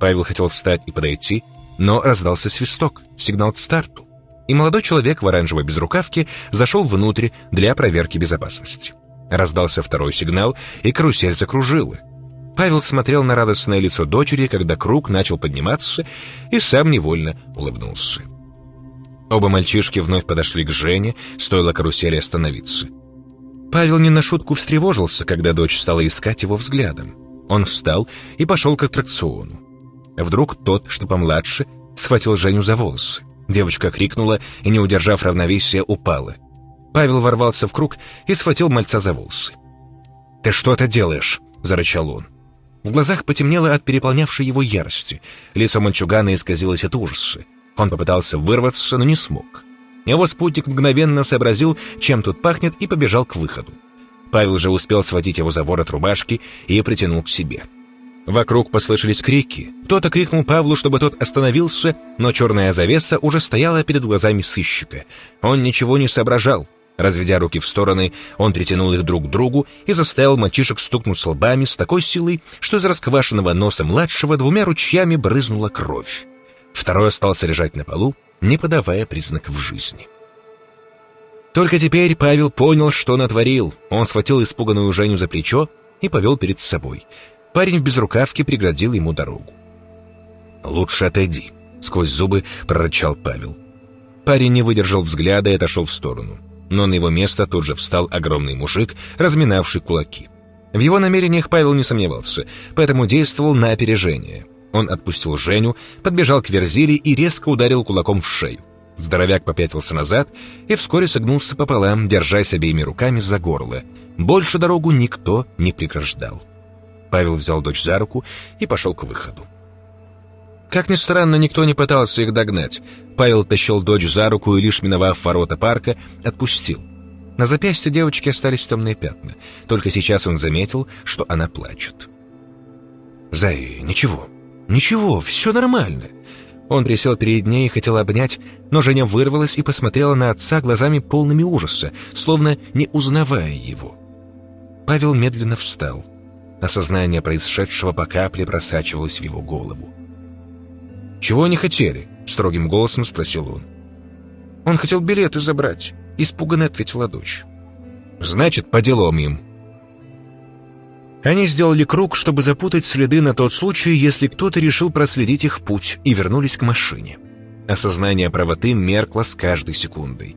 Павел хотел встать и подойти, но раздался свисток, сигнал к старту, и молодой человек в оранжевой безрукавке зашел внутрь для проверки безопасности. Раздался второй сигнал, и карусель закружила. Павел смотрел на радостное лицо дочери, когда круг начал подниматься, и сам невольно улыбнулся. Оба мальчишки вновь подошли к Жене, стоило карусели остановиться. Павел не на шутку встревожился, когда дочь стала искать его взглядом. Он встал и пошел к аттракциону. Вдруг тот, что помладше, схватил Женю за волосы. Девочка крикнула и, не удержав равновесия, упала. Павел ворвался в круг и схватил мальца за волосы. «Ты что это делаешь?» — зарычал он. В глазах потемнело от переполнявшей его ярости. Лицо мальчугана исказилось от ужаса. Он попытался вырваться, но не смог. Его спутник мгновенно сообразил, чем тут пахнет, и побежал к выходу. Павел же успел схватить его за ворот рубашки и притянул к себе. Вокруг послышались крики. Кто-то крикнул Павлу, чтобы тот остановился, но черная завеса уже стояла перед глазами сыщика. Он ничего не соображал. Разведя руки в стороны, он притянул их друг к другу и заставил мальчишек стукнуть лбами с такой силой, что из расквашенного носа младшего двумя ручьями брызнула кровь. Второй остался лежать на полу, не подавая признаков жизни. Только теперь Павел понял, что натворил. Он схватил испуганную Женю за плечо и повел перед собой — Парень в безрукавке преградил ему дорогу. «Лучше отойди», — сквозь зубы прорычал Павел. Парень не выдержал взгляда и отошел в сторону. Но на его место тут же встал огромный мужик, разминавший кулаки. В его намерениях Павел не сомневался, поэтому действовал на опережение. Он отпустил Женю, подбежал к Верзиле и резко ударил кулаком в шею. Здоровяк попятился назад и вскоре согнулся пополам, держась обеими руками за горло. Больше дорогу никто не преграждал. Павел взял дочь за руку и пошел к выходу. Как ни странно, никто не пытался их догнать. Павел тащил дочь за руку и, лишь миновав ворота парка, отпустил. На запястье девочки остались темные пятна. Только сейчас он заметил, что она плачет. «Зай, ничего, ничего, все нормально». Он присел перед ней и хотел обнять, но Женя вырвалась и посмотрела на отца глазами полными ужаса, словно не узнавая его. Павел медленно встал. Осознание происшедшего по капле просачивалось в его голову. «Чего они хотели?» — строгим голосом спросил он. «Он хотел билеты забрать», — испуганно ответила дочь. «Значит, по делам им». Они сделали круг, чтобы запутать следы на тот случай, если кто-то решил проследить их путь, и вернулись к машине. Осознание правоты меркло с каждой секундой.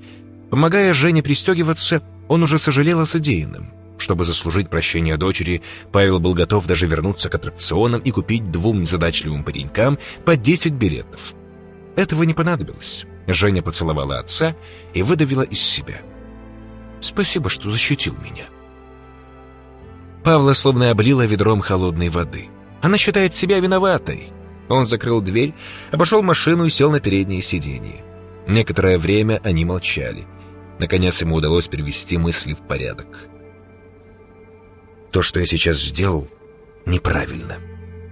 Помогая Жене пристегиваться, он уже сожалел о содеянном. Чтобы заслужить прощение дочери, Павел был готов даже вернуться к аттракционам и купить двум незадачливым паренькам по 10 билетов. Этого не понадобилось. Женя поцеловала отца и выдавила из себя. «Спасибо, что защитил меня». Павла словно облила ведром холодной воды. Она считает себя виноватой. Он закрыл дверь, обошел машину и сел на переднее сиденье. Некоторое время они молчали. Наконец ему удалось перевести мысли в порядок. «То, что я сейчас сделал, неправильно».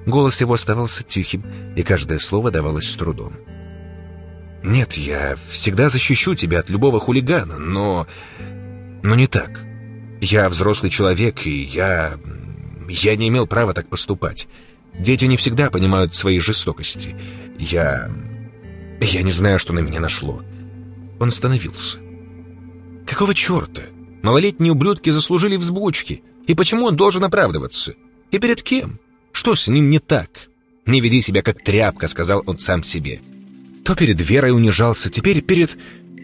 Голос его оставался тихим, и каждое слово давалось с трудом. «Нет, я всегда защищу тебя от любого хулигана, но... но не так. Я взрослый человек, и я... я не имел права так поступать. Дети не всегда понимают свои жестокости. Я... я не знаю, что на меня нашло». Он остановился. «Какого черта? Малолетние ублюдки заслужили взбучки. И почему он должен оправдываться? И перед кем? Что с ним не так? Не веди себя как тряпка, сказал он сам себе. То перед Верой унижался, теперь перед...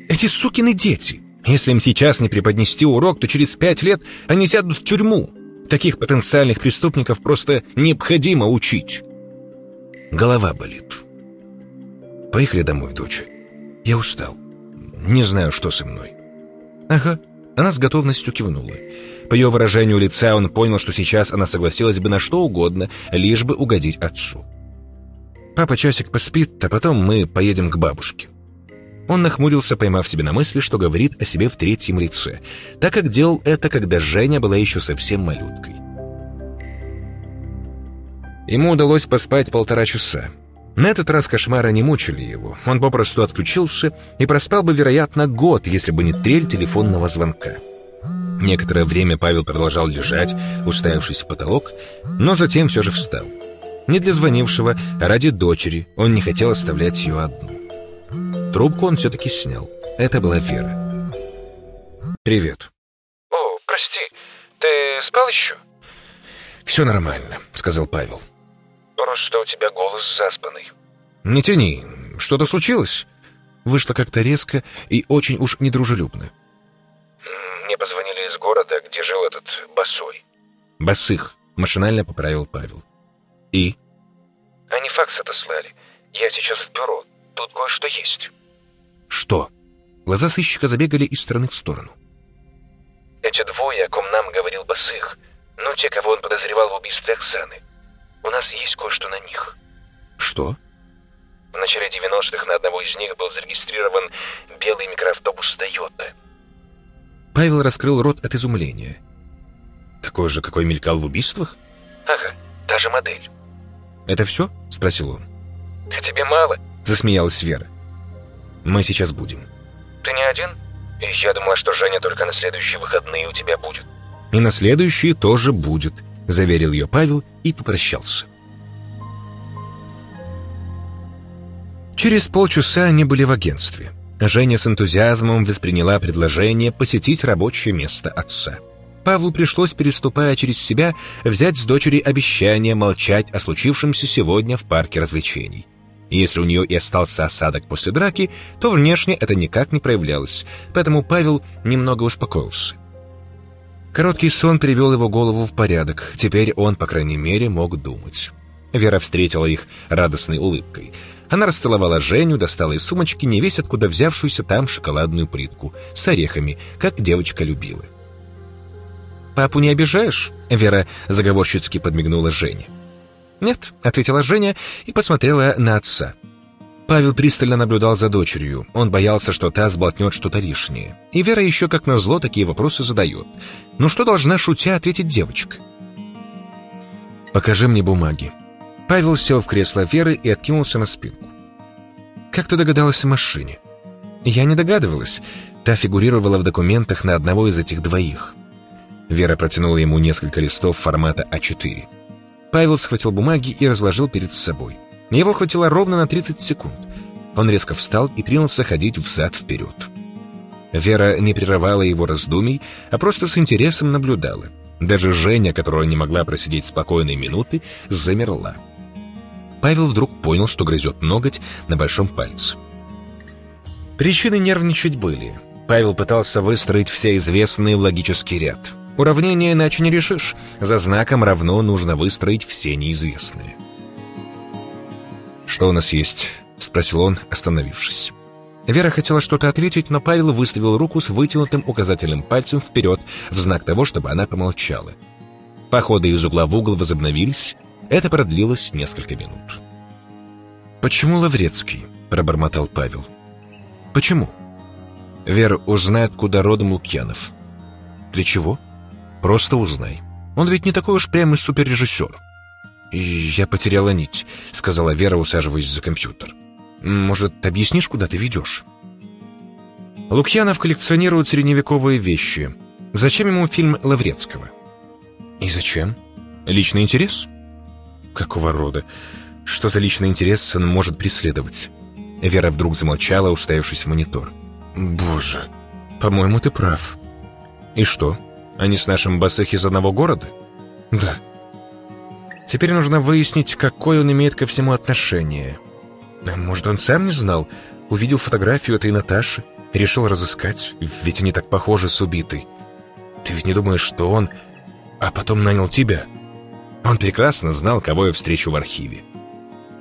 Эти сукины дети. Если им сейчас не преподнести урок, то через пять лет они сядут в тюрьму. Таких потенциальных преступников просто необходимо учить. Голова болит. Поехали домой, дочь. Я устал. Не знаю, что со мной. Ага. Она с готовностью кивнула. По ее выражению лица он понял, что сейчас она согласилась бы на что угодно, лишь бы угодить отцу. «Папа часик поспит, а потом мы поедем к бабушке». Он нахмурился, поймав себе на мысли, что говорит о себе в третьем лице, так как делал это, когда Женя была еще совсем малюткой. Ему удалось поспать полтора часа. На этот раз кошмары не мучили его. Он попросту отключился и проспал бы, вероятно, год, если бы не трель телефонного звонка. Некоторое время Павел продолжал лежать, уставившись в потолок, но затем все же встал. Не для звонившего, а ради дочери. Он не хотел оставлять ее одну. Трубку он все-таки снял. Это была Вера. «Привет». «О, прости, ты спал еще?» «Все нормально», — сказал Павел. «Просто у тебя голос заспанный». «Не тяни. Что-то случилось?» Вышло как-то резко и очень уж недружелюбно. «Басых», — машинально поправил Павел. «И?» Они факс отослали. Я сейчас в бюро. Тут кое-что есть. «Что?» Глаза сыщика забегали из стороны в сторону. Эти двое, о ком нам говорил Басых, ну, те, кого он подозревал в убийстве Оксаны. У нас есть кое-что на них. «Что?» В начале 90-х на одного из них был зарегистрирован белый микроавтобус «Тойота». Павел раскрыл рот от изумления. «Такой же, какой мелькал в убийствах?» Ага, та же модель. «Это все?» — спросил он. А тебе мало? Засмеялась Вера. «Мы сейчас будем». Ты не один? Я думала, что Женя только на следующие выходные у тебя будет. «И на следующие тоже будет», — заверил ее Павел и попрощался. Через полчаса они были в агентстве. Женя с энтузиазмом восприняла предложение посетить рабочее место отца. Павлу пришлось, переступая через себя, взять с дочери обещание молчать о случившемся сегодня в парке развлечений. Если у нее и остался осадок после драки, то внешне это никак не проявлялось, поэтому Павел немного успокоился. Короткий сон привел его голову в порядок, теперь он, по крайней мере, мог думать. Вера встретила их радостной улыбкой. Она расцеловала Женю, достала из сумочки невесть откуда взявшуюся там шоколадную плитку с орехами, как девочка любила. «Папу не обижаешь?» — Вера заговорщицки подмигнула Жене. «Нет», — ответила Женя и посмотрела на отца. Павел пристально наблюдал за дочерью. Он боялся, что та сболтнет что-то лишнее. И Вера еще как назло такие вопросы задает. Ну что должна, шутя, ответить девочка? «Покажи мне бумаги». Павел сел в кресло Веры и откинулся на спинку. «Как ты догадалась о машине?» «Я не догадывалась. Та фигурировала в документах на одного из этих двоих». Вера протянула ему несколько листов формата А4. Павел схватил бумаги и разложил перед собой. Его хватило ровно на 30 секунд. Он резко встал и принялся ходить взад-вперед. Вера не прерывала его раздумий, а просто с интересом наблюдала. Даже Женя, которая не могла просидеть спокойной минуты, замерла. Павел вдруг понял, что грызет ноготь на большом пальце. Причины нервничать были. Павел пытался выстроить все известные в логический ряд. Уравнение иначе не решишь. За знаком равно нужно выстроить все неизвестные. Что у нас есть? — спросил он, остановившись. Вера хотела что-то ответить, но Павел выставил руку с вытянутым указательным пальцем вперед в знак того, чтобы она помолчала. Походы из угла в угол возобновились. Это продлилось несколько минут. «Почему Лаврецкий?» — пробормотал Павел. «Почему?» «Вера узнает, куда родом Лукьянов». «Для чего?» «Просто узнай. Он ведь не такой уж прямо суперрежиссер». «И я потеряла нить», — сказала Вера, усаживаясь за компьютер. Может, объяснишь, куда ты ведешь?» Лукьянов коллекционирует средневековые вещи. Зачем ему фильм Лаврецкого? И зачем? Личный интерес? Какого рода? Что за личный интерес он может преследовать? Вера вдруг замолчала, уставившись в монитор. «Боже, по-моему, ты прав». «И что? Они с нашим Басых из одного города?» «Да». «Теперь нужно выяснить, какое он имеет ко всему отношение». Может, он сам не знал? Увидел фотографию этой Наташи, решил разыскать, ведь они так похожи с убитой. Ты ведь не думаешь, что он... А потом нанял тебя? Он прекрасно знал, кого я встречу в архиве.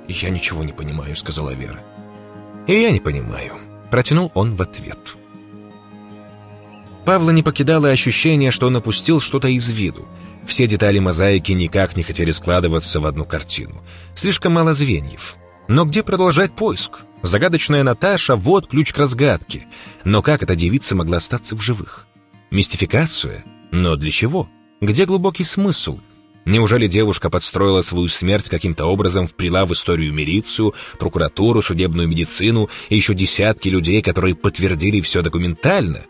«Я ничего не понимаю», — сказала Вера. «И я не понимаю», — протянул он в ответ. Павла не покидало ощущение, что он опустил что-то из виду. Все детали мозаики никак не хотели складываться в одну картину. Слишком мало звеньев. Но где продолжать поиск? Загадочная Наташа — вот ключ к разгадке. Но как эта девица могла остаться в живых? Мистификация? Но для чего? Где глубокий смысл? Неужели девушка подстроила свою смерть каким-то образом, вплела в историю милицию, прокуратуру, судебную медицину и еще десятки людей, которые подтвердили все документально?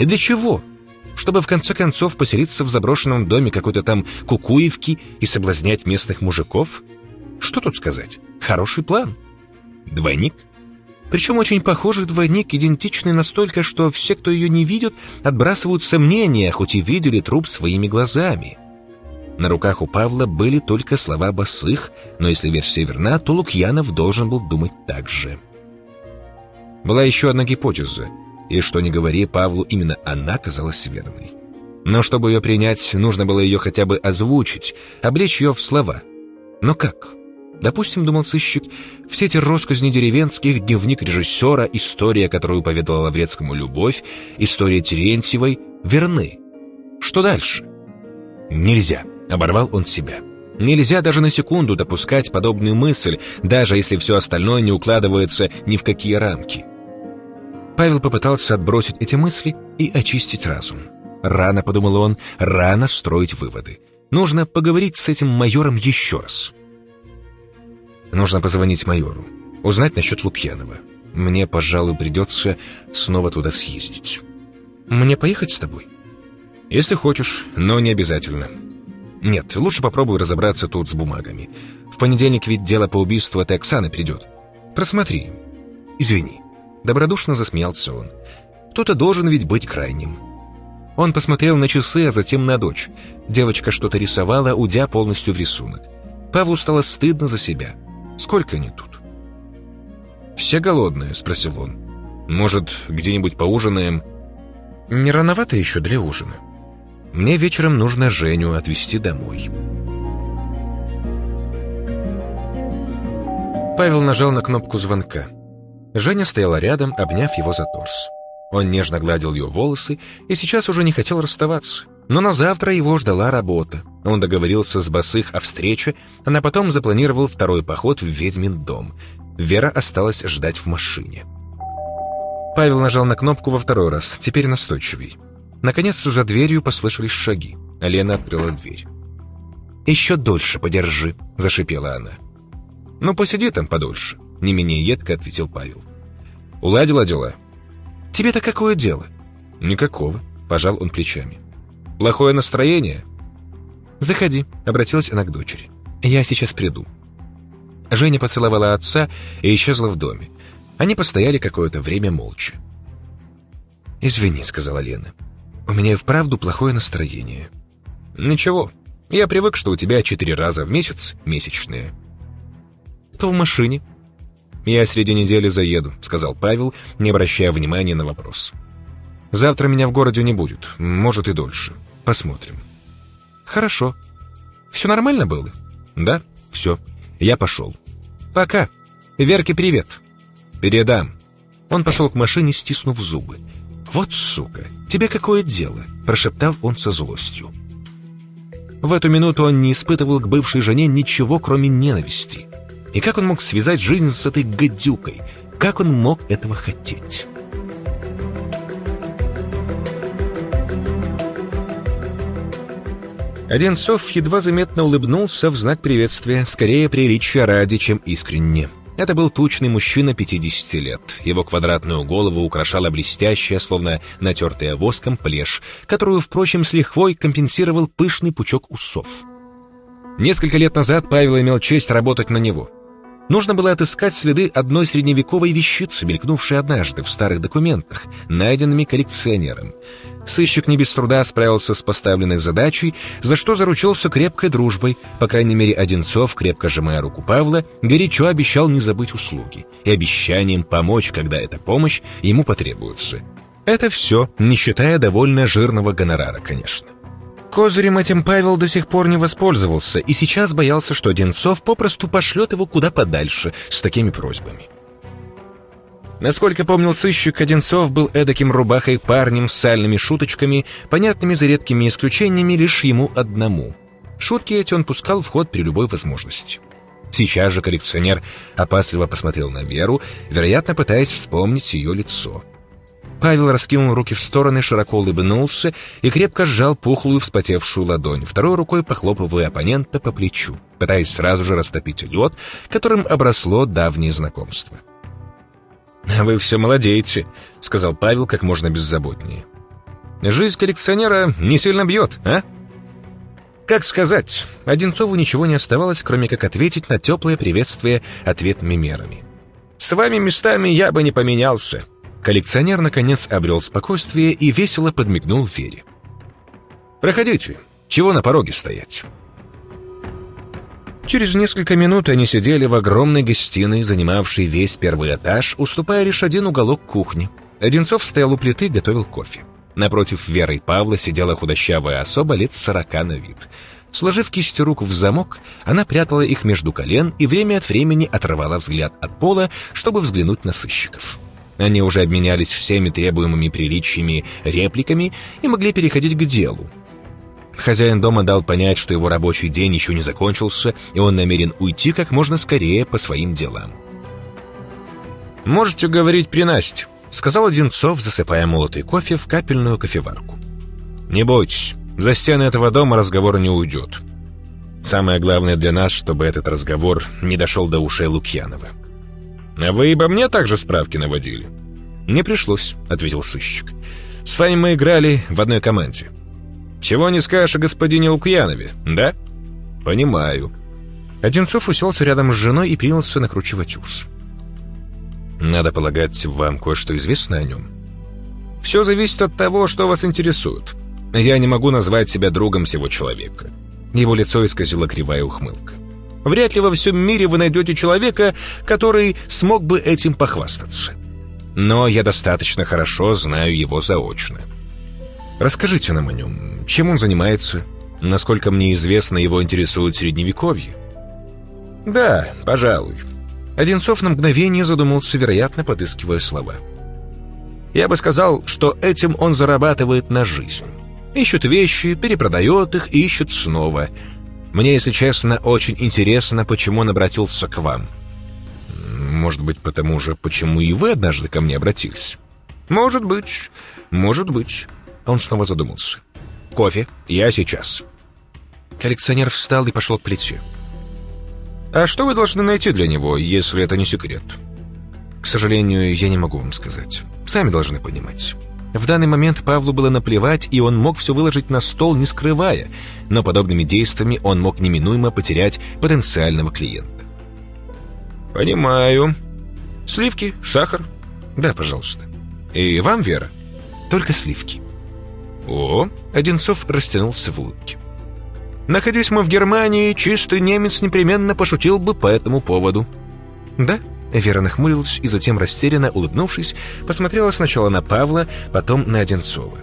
И для чего? Чтобы в конце концов поселиться в заброшенном доме какой-то там Кукуевки и соблазнять местных мужиков? Что тут сказать? Хороший план. Двойник? Причем очень похожий двойник, идентичный настолько, что все, кто ее не видит, отбрасывают сомнения, хоть и видели труп своими глазами. На руках у Павла были только слова босых, но если версия верна, то Лукьянов должен был думать так же. Была еще одна гипотеза, и что ни говори, Павлу именно она казалась верной. Но чтобы ее принять, нужно было ее хотя бы озвучить, облечь ее в слова. Но как? Допустим, думал сыщик, все эти росказни деревенских, дневник режиссера, история, которую поведала Лаврецкому Любовь, история Терентьевой, верны. Что дальше? Нельзя, оборвал он себя. Нельзя даже на секунду допускать подобную мысль, даже если все остальное не укладывается ни в какие рамки. Павел попытался отбросить эти мысли и очистить разум. Рано, подумал он, рано строить выводы. Нужно поговорить с этим майором еще раз. Нужно позвонить майору, узнать насчет Лукьянова. Мне, пожалуй, придется снова туда съездить. Мне поехать с тобой? Если хочешь, но не обязательно. Нет, лучше попробуй разобраться тут с бумагами. В понедельник ведь дело по убийству этой Оксаны придет. Просмотри. Извини. Добродушно засмеялся он. Кто-то должен ведь быть крайним. Он посмотрел на часы, а затем на дочь. Девочка что-то рисовала, удя полностью в рисунок. Павлу стало стыдно за себя. Сколько они тут?» «Все голодные?» — спросил он. «Может, где-нибудь поужинаем?» «Не рановато еще для ужина. Мне вечером нужно Женю отвезти домой». Павел нажал на кнопку звонка. Женя стояла рядом, обняв его за торс. Он нежно гладил ее волосы и сейчас уже не хотел расставаться. Но на завтра его ждала работа. Он договорился с Басых о встрече, а потом запланировал второй поход в ведьмин дом. Вера осталась ждать в машине. Павел нажал на кнопку во второй раз, теперь настойчивей. Наконец, за дверью послышались шаги. Лена открыла дверь. «Еще дольше подержи», — зашипела она. «Ну, посиди там подольше», — не менее едко ответил Павел. «Уладила дела?» «Тебе-то какое дело?» «Никакого», — пожал он плечами. Плохое настроение?» «Заходи», — обратилась она к дочери. «Я сейчас приду». Женя поцеловала отца и исчезла в доме. Они постояли какое-то время молча. «Извини», — сказала Лена. «У меня и вправду плохое настроение». «Ничего, я привык, что у тебя четыре раза в месяц месячные». «Кто в машине?» «Я среди недели заеду», — сказал Павел, не обращая внимания на вопрос. «Завтра меня в городе не будет, может и дольше». Посмотрим. Хорошо. Все нормально было? Да, все. Я пошел. Пока. «Верке привет!» «Передам!» Он пошел к машине, стиснув зубы. «Вот сука! Тебе какое дело?» – прошептал он со злостью. В эту минуту он не испытывал к бывшей жене ничего, кроме ненависти. И как он мог связать жизнь с этой гадюкой? Как он мог этого хотеть? Одинцов едва заметно улыбнулся в знак приветствия, скорее приличия ради, чем искренне. Это был тучный мужчина 50 лет. Его квадратную голову украшала блестящая, словно натертая воском, плешь, которую, впрочем, с лихвой компенсировал пышный пучок усов. Несколько лет назад Павел имел честь работать на него. Нужно было отыскать следы одной средневековой вещицы, мелькнувшей однажды в старых документах, найденными коллекционером — Сыщик не без труда справился с поставленной задачей, за что заручился крепкой дружбой. По крайней мере, Одинцов, крепко сжимая руку Павла, горячо обещал не забыть услуги и обещанием помочь, когда эта помощь ему потребуется. Это все, не считая довольно жирного гонорара, конечно. Козырем этим Павел до сих пор не воспользовался и сейчас боялся, что Одинцов попросту пошлет его куда подальше с такими просьбами. Насколько помнил сыщик, Одинцов был эдаким рубахой парнем с сальными шуточками, понятными за редкими исключениями лишь ему одному. Шутки эти он пускал в ход при любой возможности. Сейчас же коллекционер опасливо посмотрел на Веру, вероятно, пытаясь вспомнить ее лицо. Павел раскинул руки в стороны, широко улыбнулся и крепко сжал пухлую вспотевшую ладонь, второй рукой похлопывая оппонента по плечу, пытаясь сразу же растопить лед, которым обросло давнее знакомство. «Вы все молодеете», — сказал Павел как можно беззаботнее. «Жизнь коллекционера не сильно бьет, а?» Как сказать, Одинцову ничего не оставалось, кроме как ответить на теплое приветствие ответными мерами. «С вами местами я бы не поменялся». Коллекционер, наконец, обрел спокойствие и весело подмигнул Вере. «Проходите. Чего на пороге стоять?» Через несколько минут они сидели в огромной гостиной, занимавшей весь первый этаж, уступая лишь один уголок кухни. Одинцов стоял у плиты, готовил кофе. Напротив Веры и Павла сидела худощавая особа лет сорока на вид. Сложив кисти рук в замок, она прятала их между колен и время от времени отрывала взгляд от пола, чтобы взглянуть на сыщиков. Они уже обменялись всеми требуемыми приличиями репликами и могли переходить к делу. Хозяин дома дал понять, что его рабочий день еще не закончился, и он намерен уйти как можно скорее по своим делам. «Можете говорить при Насте», — сказал Одинцов, засыпая молотый кофе в капельную кофеварку. «Не бойтесь, за стены этого дома разговор не уйдет. Самое главное для нас, чтобы этот разговор не дошел до ушей Лукьянова». «А вы обо мне также справки наводили?» «Не пришлось», — ответил сыщик. «С вами мы играли в одной команде». «Чего не скажешь о господине Лукьянове, да?» «Понимаю». Одинцов уселся рядом с женой и принялся накручивать ус. «Надо полагать, вам кое-что известно о нем?» «Все зависит от того, что вас интересует. Я не могу назвать себя другом всего человека». Его лицо исказило кривая ухмылка. «Вряд ли во всем мире вы найдете человека, который смог бы этим похвастаться. Но я достаточно хорошо знаю его заочно». Расскажите нам о нем. Чем он занимается? Насколько мне известно, его интересует Средневековье. Да, пожалуй. Одинцов на мгновение задумался, вероятно, подыскивая слова. Я бы сказал, что этим он зарабатывает на жизнь. Ищет вещи, перепродает их и ищет снова. Мне, если честно, очень интересно, почему он обратился к вам. Может быть, потому же, почему и вы однажды ко мне обратились? Может быть, может быть. Он снова задумался. «Кофе? Я сейчас». Коллекционер встал и пошел к плите. «А что вы должны найти для него, если это не секрет?» «К сожалению, я не могу вам сказать. Сами должны понимать». В данный момент Павлу было наплевать, и он мог все выложить на стол, не скрывая, но подобными действиями он мог неминуемо потерять потенциального клиента. «Понимаю. Сливки, сахар?» «Да, пожалуйста». «И вам, Вера?» «Только сливки». «О!» — Одинцов растянулся в улыбке. «Находясь мы в Германии, чистый немец непременно пошутил бы по этому поводу». «Да?» — Вера нахмурилась и затем, растерянно улыбнувшись, посмотрела сначала на Павла, потом на Одинцова.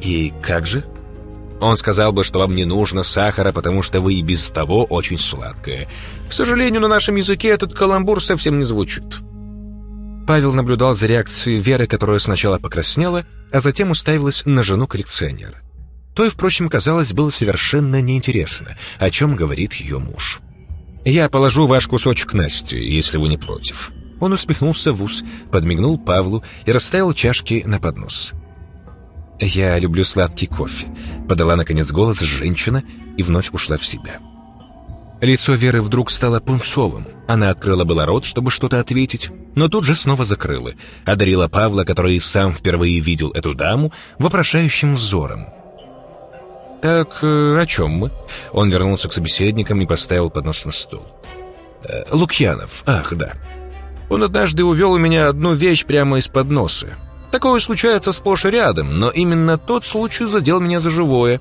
«И как же?» Он сказал бы, что вам не нужно сахара, потому что вы и без того очень сладкое. К сожалению, на нашем языке этот каламбур совсем не звучит». Павел наблюдал за реакцией Веры, которая сначала покраснела, а затем уставилась на жену коллекционера. То и, впрочем, казалось, было совершенно неинтересно, о чем говорит ее муж. «Я положу ваш кусочек Насте, если вы не против». Он усмехнулся в ус, подмигнул Павлу и расставил чашки на поднос. «Я люблю сладкий кофе», — подала, наконец, голос женщина и вновь ушла в себя. Лицо Веры вдруг стало пунцовым. Она открыла было рот, чтобы что-то ответить, но тут же снова закрыла, одарила Павла, который сам впервые видел эту даму, вопрошающим взором. «Так, э, о чем мы?» Он вернулся к собеседникам и поставил поднос на стол. «Э, «Лукьянов, ах, да. Он однажды увел у меня одну вещь прямо из-под носа. Такое случается сплошь и рядом, но именно тот случай задел меня за живое.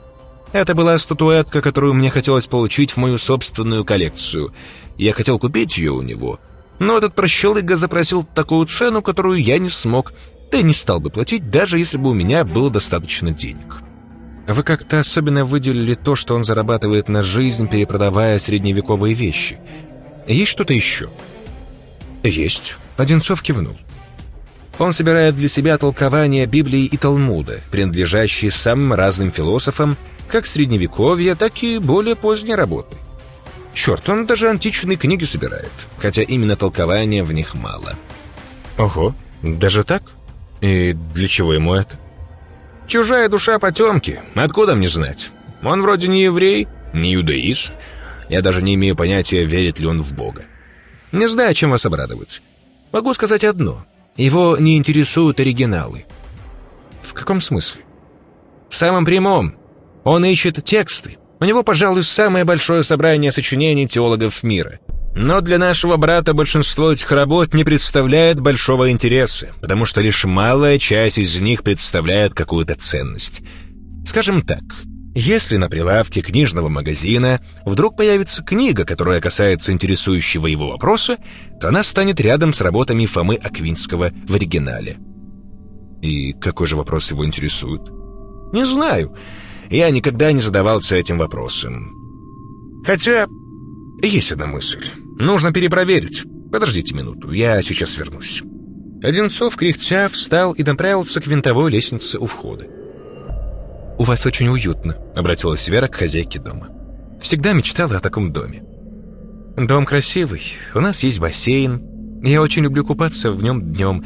Это была статуэтка, которую мне хотелось получить в мою собственную коллекцию. Я хотел купить ее у него, но этот прощелыга запросил такую цену, которую я не смог, да и не стал бы платить, даже если бы у меня было достаточно денег». Вы как-то особенно выделили то, что он зарабатывает на жизнь, перепродавая средневековые вещи. Есть что-то еще? Есть. Одинцов кивнул. Он собирает для себя толкования Библии и Талмуда, принадлежащие самым разным философам, как средневековья, так и более поздней работы. Черт, он даже античные книги собирает, хотя именно толкования в них мало. Ого, даже так? И для чего ему это? Чужая душа потемки, откуда мне знать? Он вроде не еврей, не иудаист. Я даже не имею понятия, верит ли он в Бога. Не знаю, чем вас обрадовать. Могу сказать одно. Его не интересуют оригиналы. В каком смысле? В самом прямом. Он ищет тексты. У него, пожалуй, самое большое собрание сочинений теологов мира — но для нашего брата большинство этих работ не представляет большого интереса, потому что лишь малая часть из них представляет какую-то ценность. Скажем так, если на прилавке книжного магазина вдруг появится книга, которая касается интересующего его вопроса, то она станет рядом с работами Фомы Аквинского в оригинале. И какой же вопрос его интересует? Не знаю. Я никогда не задавался этим вопросом. Хотя есть одна мысль. Нужно перепроверить. Подождите минуту, я сейчас вернусь». Одинцов, кряхтя, встал и направился к винтовой лестнице у входа. «У вас очень уютно», — обратилась Вера к хозяйке дома. «Всегда мечтала о таком доме. Дом красивый, у нас есть бассейн. Я очень люблю купаться в нем днем,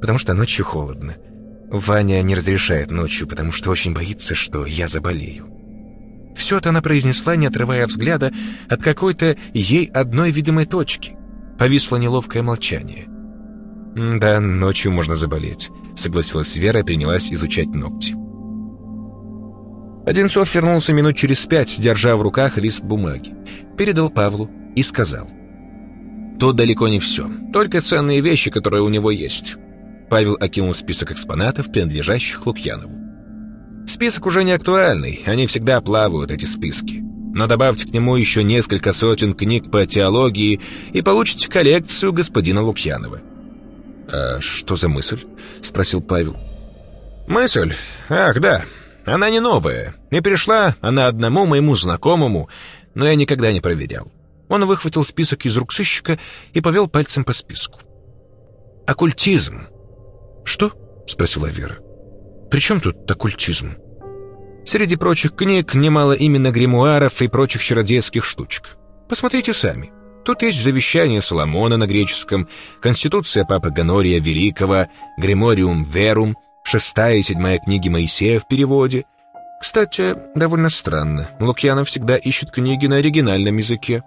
потому что ночью холодно. Ваня не разрешает ночью, потому что очень боится, что я заболею. Все это она произнесла, не отрывая взгляда от какой-то ей одной видимой точки. Повисло неловкое молчание. «Да, ночью можно заболеть», — согласилась Вера и принялась изучать ногти. Одинцов вернулся минут через пять, держа в руках лист бумаги. Передал Павлу и сказал. «Тут далеко не все. Только ценные вещи, которые у него есть». Павел окинул список экспонатов, принадлежащих Лукьянову. Список уже не актуальный, они всегда плавают, эти списки. Но добавьте к нему еще несколько сотен книг по теологии и получите коллекцию господина Лукьянова. «А что за мысль?» — спросил Павел. «Мысль? Ах, да. Она не новая. И пришла она одному моему знакомому, но я никогда не проверял. Он выхватил список из рук сыщика и повел пальцем по списку. «Оккультизм». «Что?» — спросила Вера. При чем тут оккультизм? Среди прочих книг немало именно гримуаров и прочих чародейских штучек. Посмотрите сами. Тут есть завещание Соломона на греческом, конституция Папы Ганория Великого, Гримориум Верум, шестая и седьмая книги Моисея в переводе. Кстати, довольно странно. Лукьянов всегда ищет книги на оригинальном языке.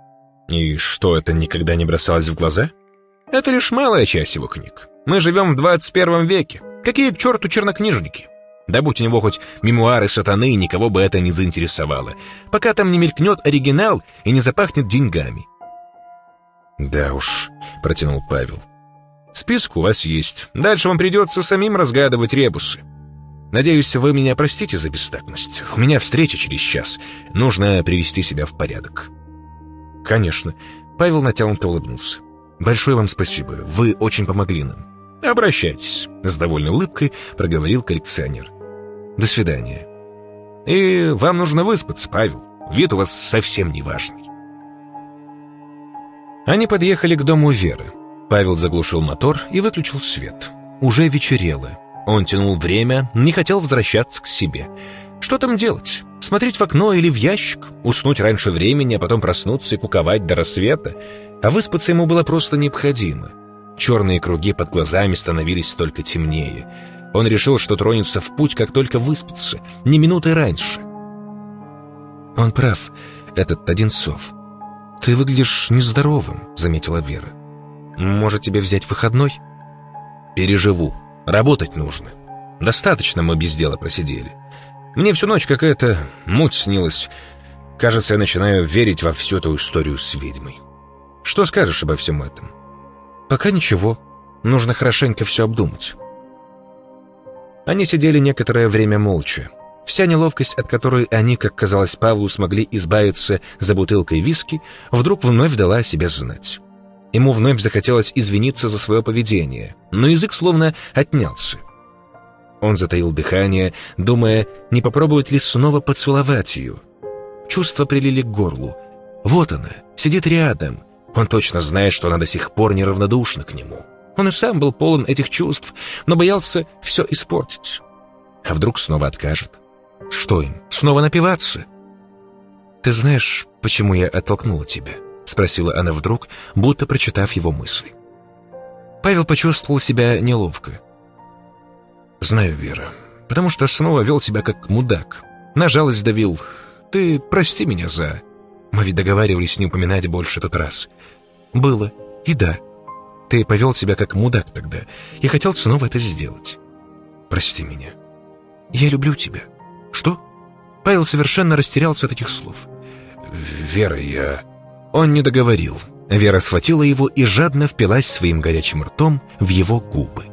И что, это никогда не бросалось в глаза? Это лишь малая часть его книг. Мы живем в 21 веке. Какие к черту чернокнижники? Да будь у него хоть мемуары сатаны, никого бы это не заинтересовало, пока там не мелькнет оригинал и не запахнет деньгами. «Да уж», — протянул Павел. «Список у вас есть. Дальше вам придется самим разгадывать ребусы. Надеюсь, вы меня простите за бестактность. У меня встреча через час. Нужно привести себя в порядок». «Конечно». Павел натянуто улыбнулся. «Большое вам спасибо. Вы очень помогли нам». «Обращайтесь», — с довольной улыбкой проговорил коллекционер. «До свидания». И вам нужно выспаться, Павел. Вид у вас совсем неважный. Они подъехали к дому Веры. Павел заглушил мотор и выключил свет. Уже вечерело. Он тянул время, не хотел возвращаться к себе. Что там делать? Смотреть в окно или в ящик? Уснуть раньше времени, а потом проснуться и куковать до рассвета? А выспаться ему было просто необходимо. Черные круги под глазами становились только темнее. Он решил, что тронется в путь, как только выспится, не минуты раньше. «Он прав, этот Одинцов. Ты выглядишь нездоровым», — заметила Вера. «Может, тебе взять выходной?» «Переживу. Работать нужно. Достаточно мы без дела просидели. Мне всю ночь какая-то муть снилась. Кажется, я начинаю верить во всю эту историю с ведьмой. Что скажешь обо всем этом?» «Пока ничего. Нужно хорошенько все обдумать». Они сидели некоторое время молча. Вся неловкость, от которой они, как казалось Павлу, смогли избавиться за бутылкой виски, вдруг вновь дала о себе знать. Ему вновь захотелось извиниться за свое поведение, но язык словно отнялся. Он затаил дыхание, думая, не попробовать ли снова поцеловать ее. Чувства прилили к горлу. Вот она, сидит рядом. Он точно знает, что она до сих пор неравнодушна к нему. Он и сам был полон этих чувств, но боялся все испортить. А вдруг снова откажет? Что им, снова напиваться? «Ты знаешь, почему я оттолкнула тебя?» — спросила она вдруг, будто прочитав его мысли. Павел почувствовал себя неловко. «Знаю, Вера, потому что снова вел себя как мудак. На жалость давил. Ты прости меня за...» Мы ведь договаривались не упоминать больше тот раз. «Было. И да, ты повел себя как мудак тогда и хотел снова это сделать. Прости меня. Я люблю тебя. Что? Павел совершенно растерялся от этих слов. Вера, я... Он не договорил. Вера схватила его и жадно впилась своим горячим ртом в его губы.